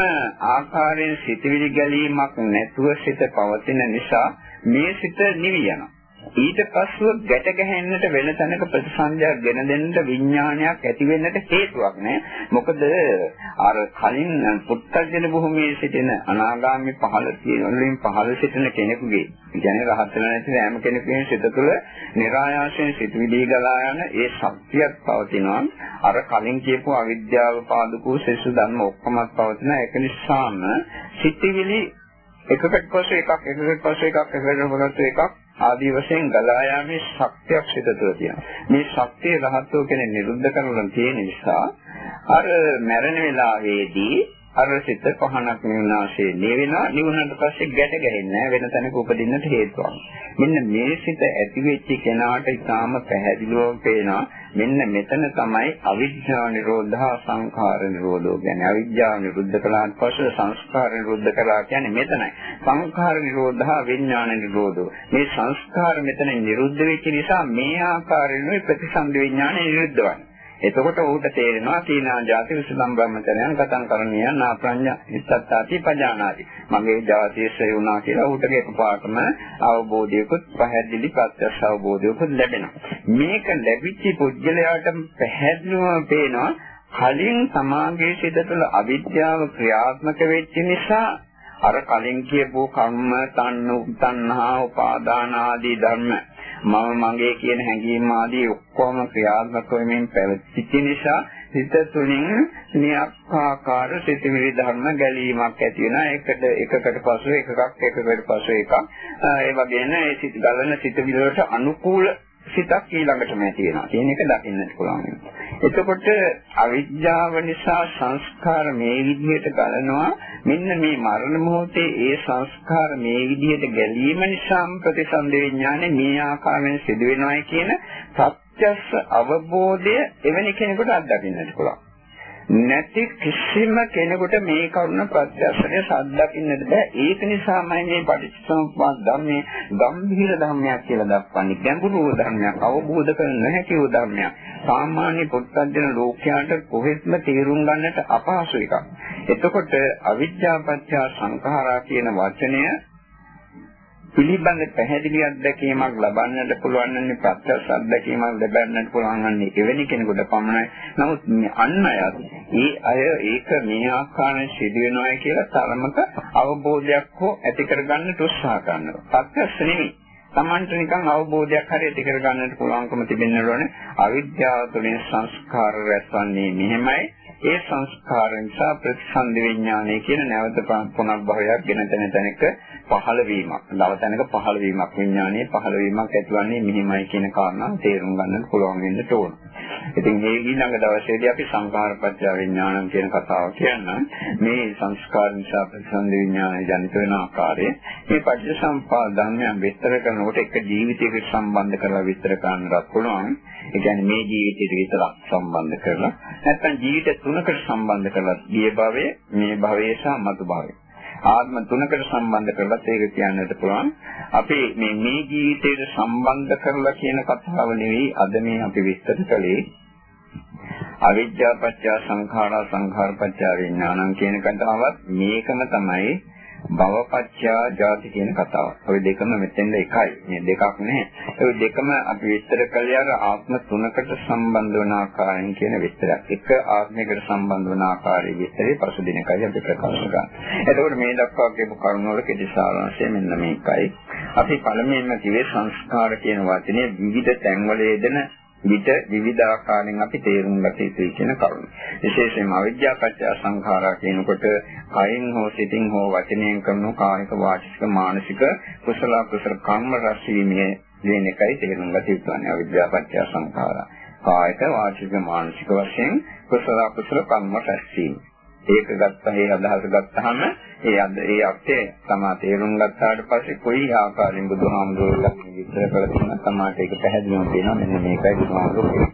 ආකාරයෙන් සිතවිලි ගැලීමක් නැතුව සිත පවතින නිසා මේ සිත නිවි යනවා ඊට පස්සෙ ගැට ගැහෙන්නට වෙන තැනක ප්‍රතිසන්දියක් ගෙන දෙන්න විඥානයක් ඇති වෙන්නට හේතුවක් නෑ. මොකද අර කලින් පුත්තජන භූමියේ සිටින අනාගාමී පහළ තියෙන වලින් පහළ සිටින කෙනෙකුගේ කියන්නේ රහත් වෙන නැති හැම කෙනෙකුගේ සිත තුළ નિરાයාසයෙන් සිතුවිලි ගලා යන ඒ ශක්තියක් පවතිනවා. අර කලින් කියපු අවිද්‍යාව පාදකෝ සෙසු ධර්ම ඔක්කොමත් පවතින ඒක නිසාම සිතුවිලි එකකට පස්සේ එකක් එකකට පස්සේ එකක් එකකට පස්සේ එකක් ආදී වශයෙන් ගලා යාමේ ශක්තියක් සිත තුළ තියෙනවා. මේ ශක්තිය රහත්ව කෙනෙක් නිරුද්ධ කරන තියෙන නිසා අර මැරෙන වෙලාවේදී අර සිත පහනක් නිවනාසේ නිවෙනවා නිවුණාට පස්සේ ගැට ගැහෙන්නේ වෙන තැනක උපදින්නට හේතුවක්. මෙන්න මේ සිත ඇති වෙච්ච කෙනාට ඉතාම පැහැදිලිව පේනවා මෙන්න මෙතන තමයි අවිද්‍යාව නිරෝධා සංඛාර නිරෝධෝ කියන්නේ අවිද්‍යාව නිරුද්ධ කළාට පස්සේ සංස්කාර නිරුද්ධ කළා කියන්නේ මෙතනයි. සංඛාර නිරෝධා විඥාන නිරෝධෝ. මේ සංස්කාර මෙතන නිරුද්ධ වෙච්ච නිසා මේ ආකාරයෙන්ම ප්‍රතිසන්ද විඥාන නිරුද්ධ වෙනවා. එතකොට ඌට තේරෙනවා කීනා ජාති විසුද්ධම් බ්‍රහ්මචර්යයන් කතං කරණීය නා ප්‍රඥා ඉස්සත්තාති පජානාති. මගේ ජාතිය ශ්‍රේ වුණා කියලා ඌට එකපාරටම අවබෝධයකුත් පැහැදිලි ප්‍රත්‍යක්ෂ අවබෝධයකුත් ලැබෙනවා. මේක ලැබිච්ච පුද්ගලයාට පැහැදිලිවම පේනවා කලින් සමාගයේ සිට තුළ අවිද්‍යාව ක්‍රියාත්මක වෙච්ච නිසා අර කලින් කියපු කම්ම තණ්හු තණ්හා උපාදාන ආදී ධර්ම මම මගේ කියන හැඟීම් ආදී ඔක්කොම ක්‍රියාත්මක වෙමින් පැවතිච්ච නිසා හිත තුළින් නියක්කාකාර සිතිවිලි ධර්ම ගැලීමක් ඇති වෙනවා. ඒකට එකකට පසු එකක් එකකට පසු එකක්. ඒ වගේම ඒ සිත් ගලන සිතිවිලි වලට අනුකූල සිතක් ඊළඟටම ඇති වෙනවා කියන එක දකින්නට පුළුවන්. එතකොට අවිද්‍යාව නිසා සංස්කාර මේ විදිහට ගලනවා මෙන්න මේ මරණ මොහොතේ ඒ සංස්කාර මේ විදිහට ගැලීම නිසාම ප්‍රතිසන්දේ විඥානේ මේ ආකාරයෙන් සිදු වෙනවායි කියන සත්‍යස්ස අවබෝධය එවැනි කෙනෙකුට අත්දකින්නට පුළුවන්. නැති කිසිම කෙනෙකුට මේ කරුණ ප්‍රත්‍යක්ෂණය සද්දකින්නට බෑ. ඒක නිසාමයි මේ පටිච්චසමුප්පාද ධර්මයේ ගම්භීර ධර්මයක් කියලා දක්වන්නේ. ගැඹුරු ධර්මයක්, අවබෝධ කර නොහැකි ධර්මයක්. සාමාන්‍ය පුත්තජන ලෝකයාට කොහෙත්ම තේරුම් ගන්නට අපහසු එකක්. එතකොට අවිද්‍යාපත්‍ය සංඛාරා කියන වචනය පිළිබඳ පැහැදිලි අත්දැකීමක් ලබන්නට පුළුවන් නම් ප්‍රත්‍යක්ෂ අත්දැකීමක් ලැබන්නට පුළුවන් නම් එවැනි කෙනෙකුට පමණයි. නමුත් අන් අයත් ඒ අය ඒක මේ ආකාරයෙන් සිදු වෙනවා කියලා තරමක අවබෝධයක් හෝ ඇති කරගන්නට උත්සාහ කරනවා. ප්‍රත්‍යක්ෂ නෙමෙයි. Tamanට නිකන් අවබෝධයක් හරි ඇති කරගන්නට පුළුවන්කම තිබෙන්න ඕනේ. අවිද්‍යාව තුළින් සංස්කාර රැස්වන්නේ මෙහෙමයි. ඒ සංස්කාර නිසා ප්‍රතිසන්දි විඥානය කියන නැවත පුනර්භවයක් ගෙන තැන තැනක පහළ වීමක්. දව තැනක පහළ වීමක් විඥානයේ පහළ වීමක් ඇතිවන්නේ මෙහිමයි කියන කාරණා තේරුම් ගන්නට පුළුවන් වෙන්න ඕන. ඉතින් මේ ඊළඟ දවසේදී අපි සංඛාරපත්‍ය විඥානං කියන කතාව කියන්නම්. මේ සංස්කාර නිසා ප්‍රතිසන්දි විඥානය ජනිත වෙන ආකාරය මේ පටිච්චසම්පාද ධර්මයන් විස්තර කරනකොට එක ජීවිතයකට සම්බන්ධ කරලා විස්තර කරන්නත් පුළුවන්. ඒ කියන්නේ මේ ජීවිතයට විතරක් සම්බන්ධ කරලා නැත්නම් ජීවිත තුනකට සම්බන්ධ කරලා ගිය භවයේ මේ භවයේ සහ මතු භවයේ ආත්ම තුනකට සම්බන්ධ කරලා ඒක කියන්නට පුළුවන්. අපි මේ මේ ජීවිතයට සම්බන්ධ කරලා කියන කතාව නෙවෙයි අද මේ අපි විස්තර කළේ. අවිද්‍යාව පත්‍ය සංඛාරා සංඛාර පත්‍ය විඥානං කියන කතාවත් මේකම තමයි භවපච්චා ජාති කියන කතාව. ওই දෙකම මෙතෙන්ද එකයි. මේ දෙකක් නැහැ. ওই දෙකම අපි විස්තර කළේ අර ආත්ම තුනකට සම්බන්ධ වන ආකාරයෙන් කියන විස්තරයක්. එක ආත්මයකට සම්බන්ධ වන ආකාරයේ විස්තරේ පසු දිනකයි අපි ප්‍රකාශ කරන්නේ. එතකොට මේ දක්වා කියපු කරුණ වල කෙටි සාරාංශය මෙන්න මේකයි. අපි පළමුවෙන්ම කිව්වේ සංස්කාර කියන වචනේ විවිධ තැන්වල යෙදෙන විට විවිධාකාරයෙන් අපි තේරුම් ගත යුතුයි කියන කරුණ. විශේෂයෙන්ම අවිද්‍යා පත්‍ය සංඛාරා කියනකොට කයින් හෝ සිතින් හෝ වචනයෙන් කරන කායික වාචික මානසික කුසල කුසල කම්ම රැස්වීමේ කියන එකයි තේරුම් ගත යුතුන්නේ අවිද්‍යා පත්‍ය සංඛාරා. කායික වාචික මානසික වශයෙන් කුසල කුසල කම්ම රැස්වීම. ඒක ගත්තා ඒ අදහස ගත්තාම ඒ අද ඒ අර්ථය තමා තේරුම් ගත්තාට පස්සේ කොයි ආකාරයෙන් බුදුහාමුදුරුවෝ විස්තර කළ තියෙනවා තමාට ඒක පැහැදිලිවම පේනවා. මෙන්න මේකයි බුදුහාමුදුරුවෝ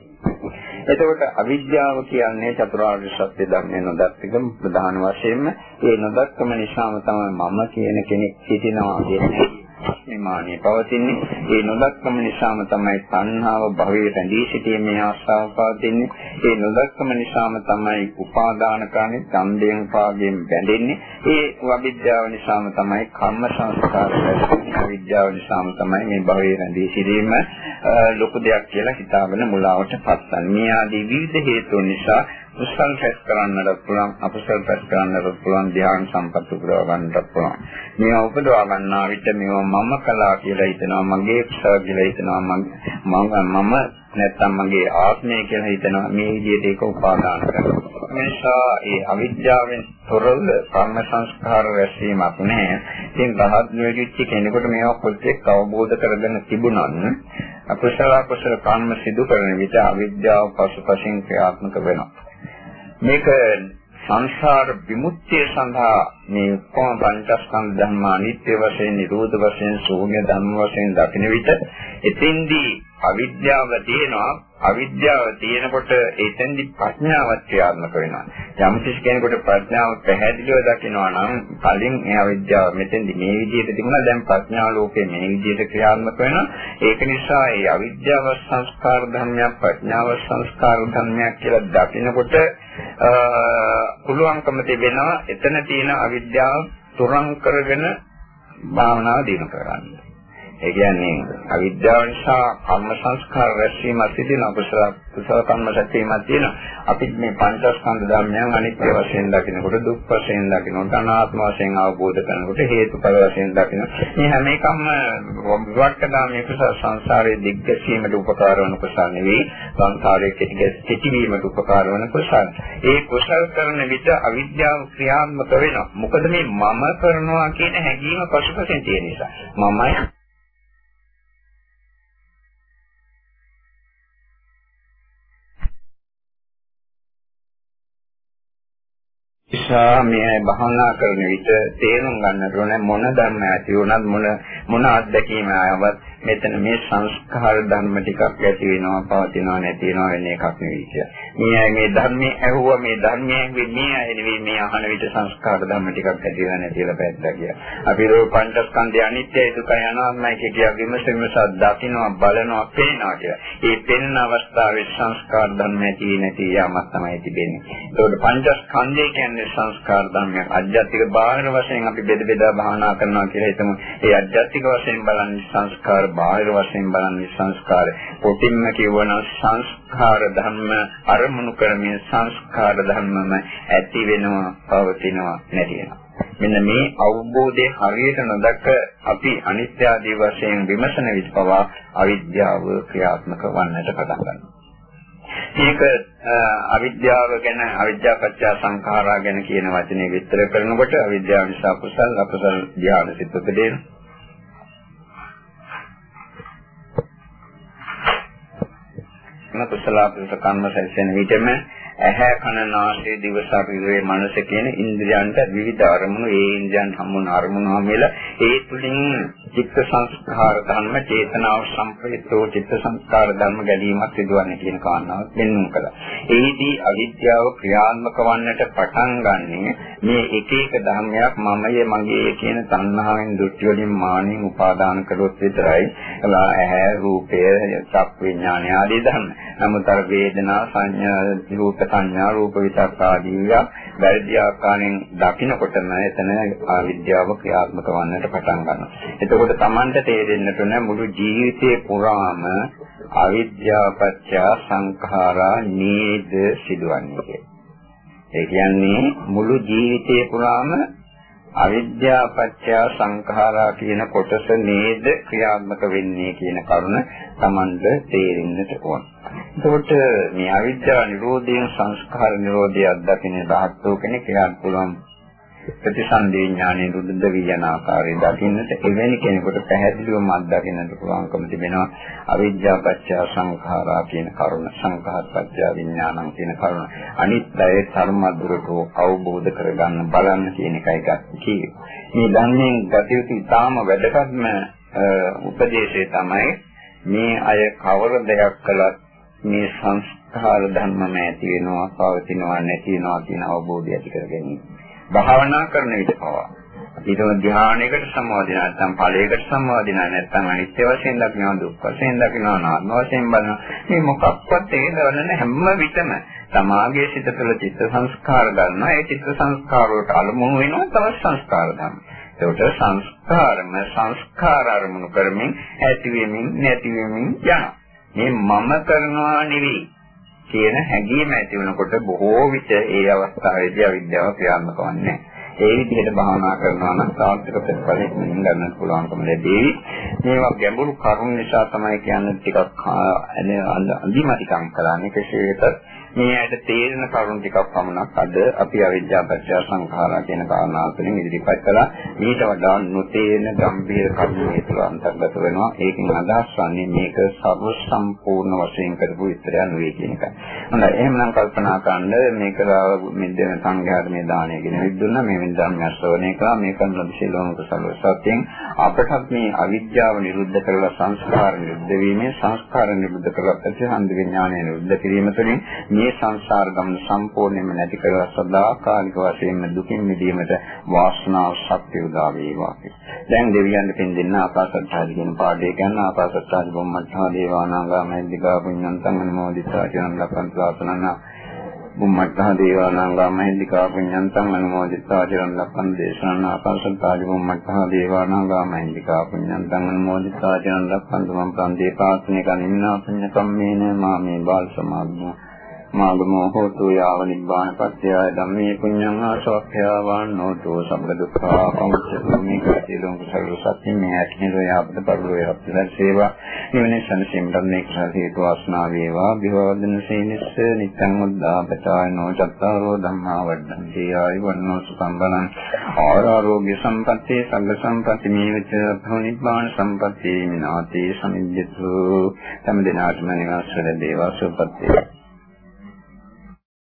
එතකොට අවිද්‍යාව කියන්නේ චතුරාර්ය සත්‍ය ධර්මය නොදක්කම ප්‍රධාන වශයෙන්ම ඒ නොදක්කම නිසාම තමයි මම කියන කෙනෙක් සිටිනවා කියන්නේ. ප්‍රශ්නමානිය පවතින්නේ. ඒ නොදක්කම නිසාම තමයි තණ්හාව භවයේ රැඳී සිටීමේ ආශාව පවතින්නේ. ඒ නොදක්කම නිසාම තමයි උපාදාන කරන්නේ ඡන්දයෙන් පාගයෙන් බැඳෙන්නේ. ඒ අවිද්‍යාව නිසාම තමයි කර්ම සංස්කාර ලැබෙන්නේ අවිද්‍යාව නිසාම තමයි මේ භවයේ රැඳී සිටීම ලොකු දෙයක් කියලා හිතාගෙන මුලාවට පත්වන්නේ. මේ ආදී විවිධ හේතුන් නිසා කුසල් රැස් කරන්නට පුළුවන් අකුසල් රැස් කරන්නට පුළුවන් ධ්‍යාන සම්පත් උපදවා ගන්නට පුළුවන්. මේවා උපදවා ගන්නා විට මේවා මම කළා කියලා හිතනවා මගේ කුසල කියලා හිතනවා මම මම නැත්තම් මගේ ආත්මය කියලා හිතනවා. මේ විදිහට ඒක උපාදාන කරනවා. නිසා ඒ අවිද්‍යාවෙන් තොරව කර්ම සංස්කාර රැස්වීමක් නැහැ. ඉතින් රහත් වෙච්ච කෙනෙකුට මේවා කොච්චර අවබෝධ කරගෙන තිබුණත් අකුසල කුසල කර්ම සිදු කරන විට අවිද්‍යාව පසුපසින් ක්‍රියාත්මක වෙනවා. මේක සංසාර විමුක්තිය සඳහා මේ කොම පංචස්කන්ධ ධර්ම අනිත්‍ය වශයෙන් නිරෝධ වශයෙන් ශූන්‍ය ධර්ම වශයෙන් දකින විට එතෙන්දී අවිද්‍යාව තියෙනවා. අවිද්‍යාව තියෙනකොට එතෙන්දී ප්‍රඥාවත් ක්‍රියාත්මක වෙනවා. යම් කිසි කෙනෙකුට ප්‍රඥාව පැහැදිලිව දකිනවා නම් කලින් ඒ අවිද්‍යාව මෙතෙන්දී මේ විදිහට තිබුණා. දැන් ප්‍රඥා ලෝකේ මේ විදිහට ක්‍රියාත්මක වෙනවා. ඒක නිසා ඒ අවිද්‍යාව සංස්කාර ධර්මයක් ප්‍රඥාව සංස්කාර ධර්මයක් කියලා දකිනකොට පුළුවන්කම තිබෙනවා. එතන තියෙන අවිද්‍යාව තුරන් කරගෙන භාවනාව දිනු කරගන්න. ඒ කියන්නේ අවිද්‍යාව නිසා කර්ම සංස්කාර රැස්වීම සිදුන අකුසල කුසල කර්ම රැස්වීමක් තියෙනවා. අපි මේ පංචස්කන්ධ ධර්මයන් අනිත්‍ය වශයෙන් දකිනකොට දුක් වශයෙන් දකිනකොට අනාත්ම වශයෙන් අවබෝධ කරනකොට හේතුඵල වශයෙන් දකිනවා. මේ හැම එකම විවට්ටගාමී කුසල සංසාරයේ දිග්ගැසීමට උපකාර වන කුසල නෙවෙයි සංසාරයේ කෙටිවීමට උපකාර වන කුසල. ඒ කුසල කරන විට අවිද්‍යාව ක්‍රියාත්මක වෙනවා. මොකද මේ මම කරනවා කියන හැඟීම පසුපසින් තියෙන නිසා. මමයි නිසා මේ භවනා කරන විට තේරුම් ගන්නට ඕනේ මොන ධර්ම ඇති වුණත් මොන මොන අත්දැකීම ආවත් මෙතන මේ සංස්කාර ධර්ම ටිකක් ඇති වෙනවා පවතිනවා නැති වෙනවා වෙන එකක් නෙවෙයි කියලා. මේ මේ ධර්මයේ ඇහුවා මේ ධර්මයෙන් මේ අය නෙවෙයි මේ අහන විට සංස්කාර ධර්ම ටිකක් ඇති වෙලා නැතිලා පැද්දා කියලා. අපි රෝ පංචස්කන්ධය අනිත්‍යයි දුකයි අනාත්මයි කියලා විමස විමස දකින්නවා බලනවා පේනවා කියලා. ඒ පෙනෙන අවස්ථාවේ සංස්කාර ධර්ම ඇති නැති යාමක් තමයි තිබෙන්නේ. ඒකෝට පංචස්කන්ධය කියන්නේ සංස්කාර ධර්මයක්. අධ්‍යාත්මික බාහිර වශයෙන් අපි බෙද බෙදා භාවනා කරනවා කියලා හිතමු. ඒ අධ්‍යාත්මික වශයෙන් බලන්නේ සංස්කාර බාහිර වශයෙන් බලන්නේ සංස්කාර. කොටින්ම කියවන සංස්කාර ධර්ම අරමුණු කරමින් සංස්කාර ධර්මම ඇති වෙනවා, පවතිනවා, නැති වෙනවා. මෙන්න මේ අවබෝධය හරියට නොදක අපි අනිත්‍ය ආදී වශයෙන් විමසන විට පවා අවිද්‍යාව ක්‍රියාත්මක වන්නට පටන් ගන්නවා. මේක අවිද්‍යාව ගැන අවිද්‍යාව පත්‍ය සංඛාරා ගැන කියන වචනේ විස්තර කරනකොට අවිද්‍යාව නිසා කුසල අකුසල ධ්‍යාන සිත් උපදිනවා. කුසල අකුසල කර්ම සැලසෙන විටම ඇහැ කන නාසය දිව ශරීරයේ මනස කියන ඉන්ද්‍රියන්ට විවිධ අරමුණු ඒ ඉන්ද්‍රියන් හමුන අරමුණු හැමෙල ඒ තුලින් චිත්ත සංස්කාර ධර්ම චේතනාව සම්ප්‍රේතෝ චිත්ත සංස්කාර ධර්ම ගැලීමක් සිදුවන්නේ කියන කාරණාව පෙන්වන්න කළා. ඒදී අවිද්‍යාව ක්‍රියාත්මක වන්නට පටන් ගන්නේ මේ එක එක ධර්මයක් මමයේ මගේ කියන තණ්හාවෙන් දෘෂ්ටි වලින් මානෙන් උපාදාන කළොත් විතරයි. ඇහැ රූපය චක් විඥාන ආදී ධර්ම. නමුත් අර වේදනා සංඥා රූප සංඥා රූප විතක් ආදී වැරදි ආකාරයෙන් දකිනකොටම එතන අවිද්‍යාව ක්‍රියාත්මක වන්නට පටන් ගන්නවා. එතකොට Tamanට තේරෙන්නට ඕන මුළු ජීවිතේ පුරාම අවිද්‍යාව පත්‍ය සංඛාරා නේද සිදුවන්නේ කියලා. ඒ කියන්නේ මුළු ජීවිතේ පුරාම අවිද්‍යාව පත්‍ය සංඛාරා කියන කොටස නේද ක්‍රියාත්මක වෙන්නේ කියන කරුණ Tamanට තේරෙන්නට ඕන. එතකොට මේ අවිද්‍යාව නිරෝධයෙන් සංස්කාර නිරෝධය අත්දකින්න රහත්ෝ කෙනෙක් එයාට පුළුවන් ප්‍රතිසන්දී ඥානෙ රුද්ධ වියන ආකාරය දකින්නට එවැනි කෙනෙකුට පැහැදිලිවම අත්දකින්නට පුළුවන්කම තිබෙනවා. අවිද්‍යා පත්‍ය සංඛාරා කියන කරුණ සංඛාර පත්‍ය විඥානං කියන කරුණ. අනිත්‍යය ධර්මදුරට අවබෝධ කරගන්න බලන්න කියන එකයි කියේ මේ ධර්මයෙන් ගත යුතු ඉතාම වැදගත්ම උපදේශය තමයි මේ අය කවර දෙයක් කළත් මේ සංස්කාර ධර්මම ඇති වෙනවා පවතිනවා නැති වෙනවා කියන අවබෝධය ඇති කර ගැනීම. භාවනා කරන විට පවා. ඊටම ධ්‍යානයකට සම්බන්ධ නැත්නම් ඵලයකට සම්බන්ධ නැත්නම් අනිත්‍ය වශයෙන් දකිනවා දුක් වශයෙන් දකිනවා නාම වශයෙන් බලනවා. මේ මොකක්වත් ඒ දවන හැම විටම තමාගේ සිත තුළ චිත්ත සංස්කාර ගන්නවා. ඒ චිත්ත සංස්කාර වලට අලමුණු වෙනවා තවත් සංස්කාර ගන්නවා එතකොට සංස්කාරම සංස්කාර අරමුණු කරමින් ඇති වෙමින් නැති වෙමින් යනවා. මේ මම කරනවා නෙවෙයි. කියන හැඟීම ඇති වෙනකොට බොහෝ විට ඒ අවස්ථාවේදී අවිද්‍යාව ක්‍රියාත්මක වන්නේ ඒ විදිහට භාවනා කරනවා නම් සාර්ථක ප්‍රතිඵලයක් ගන්න පුළුවන්කම ලැබෙයි. මේවා ගැඹුරු කරුණු නිසා තමයි කියන්නේ ටිකක් අඳිමතිකම් කරන්නේ කෙසේ වෙතත් මේ ඇයට තේරෙන කරුණු ටිකක් පමණක් අද අපි අවිද්‍යාව පත්‍ය සංඛාරා කියන කාරණා තුළින් ඉදිරිපත් කළා. ඊට වඩා නොතේරෙන ගැඹීර කරුණු මේ තුළ අන්තර්ගත වෙනවා. ඒකෙන් අදහස් වන්නේ මේක සර්ව සම්පූර්ණ වශයෙන් කරපු විස්තරයක් නෙවෙයි කියන එකයි. හොඳයි එහෙනම් කල්පනා කරන්න මේක මෙදෙන සංඝයාට මේ දාණය කියන විදුන්න මේ විද්‍යාඥ ශ්‍රවණය කළා මේ කරන විශේෂම කුසල සත්‍යයෙන් අපටත් මේ අවිද්‍යාව නිරුද්ධ කරලා සංස්කාර නිරුද්ධ වීමේ සංස්කාර නිරුද්ධ කරලා ප්‍රතිසන්දි විඥානය නිරුද්ධ කිරීම තුළින් මේ සංසාර ගමන සම්පූර්ණයෙන්ම නැති කරලා සදාකාලික වශයෙන්ම දුකින් මිදීමට වාසනාව ශක්තිය උදා වේවා. දැන් දෙවියන් දෙපින් දෙන්න ආකාසත්තාදී කියන පාඩේ ගන්න. ආකාසත්තාදී බොම්මත්තා දේවානාගාමයි දිගා පුඤ්ඤන්තං අනුමෝදිතා කියන ලක්ෂණ ප්‍රාර්ථනන බුම්මත්තා දේවානාගාමයි දිගා පුඤ්ඤන්තං අනුමෝදිතා කියන ලක්ෂණ දේශනන ආකාසත්තාදී බුම්මත්තා දේවානාගාමයි දිගා පුඤ්ඤන්තං අනුමෝදිතා කියන ලක්ෂණ තුමන් ප්‍රන්දේ පාස්නේ කනින්නා පුඤ්ඤ කම්මේන මාමේ බාල සමාධිය මාගමෝ හෝතු යාව නිබ්බාන පත්‍ය ධම්මේ පුඤ්ඤං ආසවක්ඛ්‍යාවාන් නෝතෝ සම්බ දුක්ඛා පමුච්චති කතිලොං කුසල සත්‍ය මේ ඇතිනෝ යාපද පරිලෝ යප්පදන් සේවා නිවනේ සනසීම ධම්මේ කුසල හේතු වාසනා වේවා. විවවදන සේනිස්ස නිත්‍යං උද්දාපචායනෝ චත්තාරෝ ධම්මා වඩ්ඩන්ති ආයුවන්නෝ සුඛං බලං. ආරෝග්‍ය සම්පත්තේ සංඝ සම්පatti මේවච භවනිබ්බාන සම්පත්තේ මිනාතේ සමිජ්ජතු තම දිනාත්ම නිවාස වල දේවා සුපත්තේ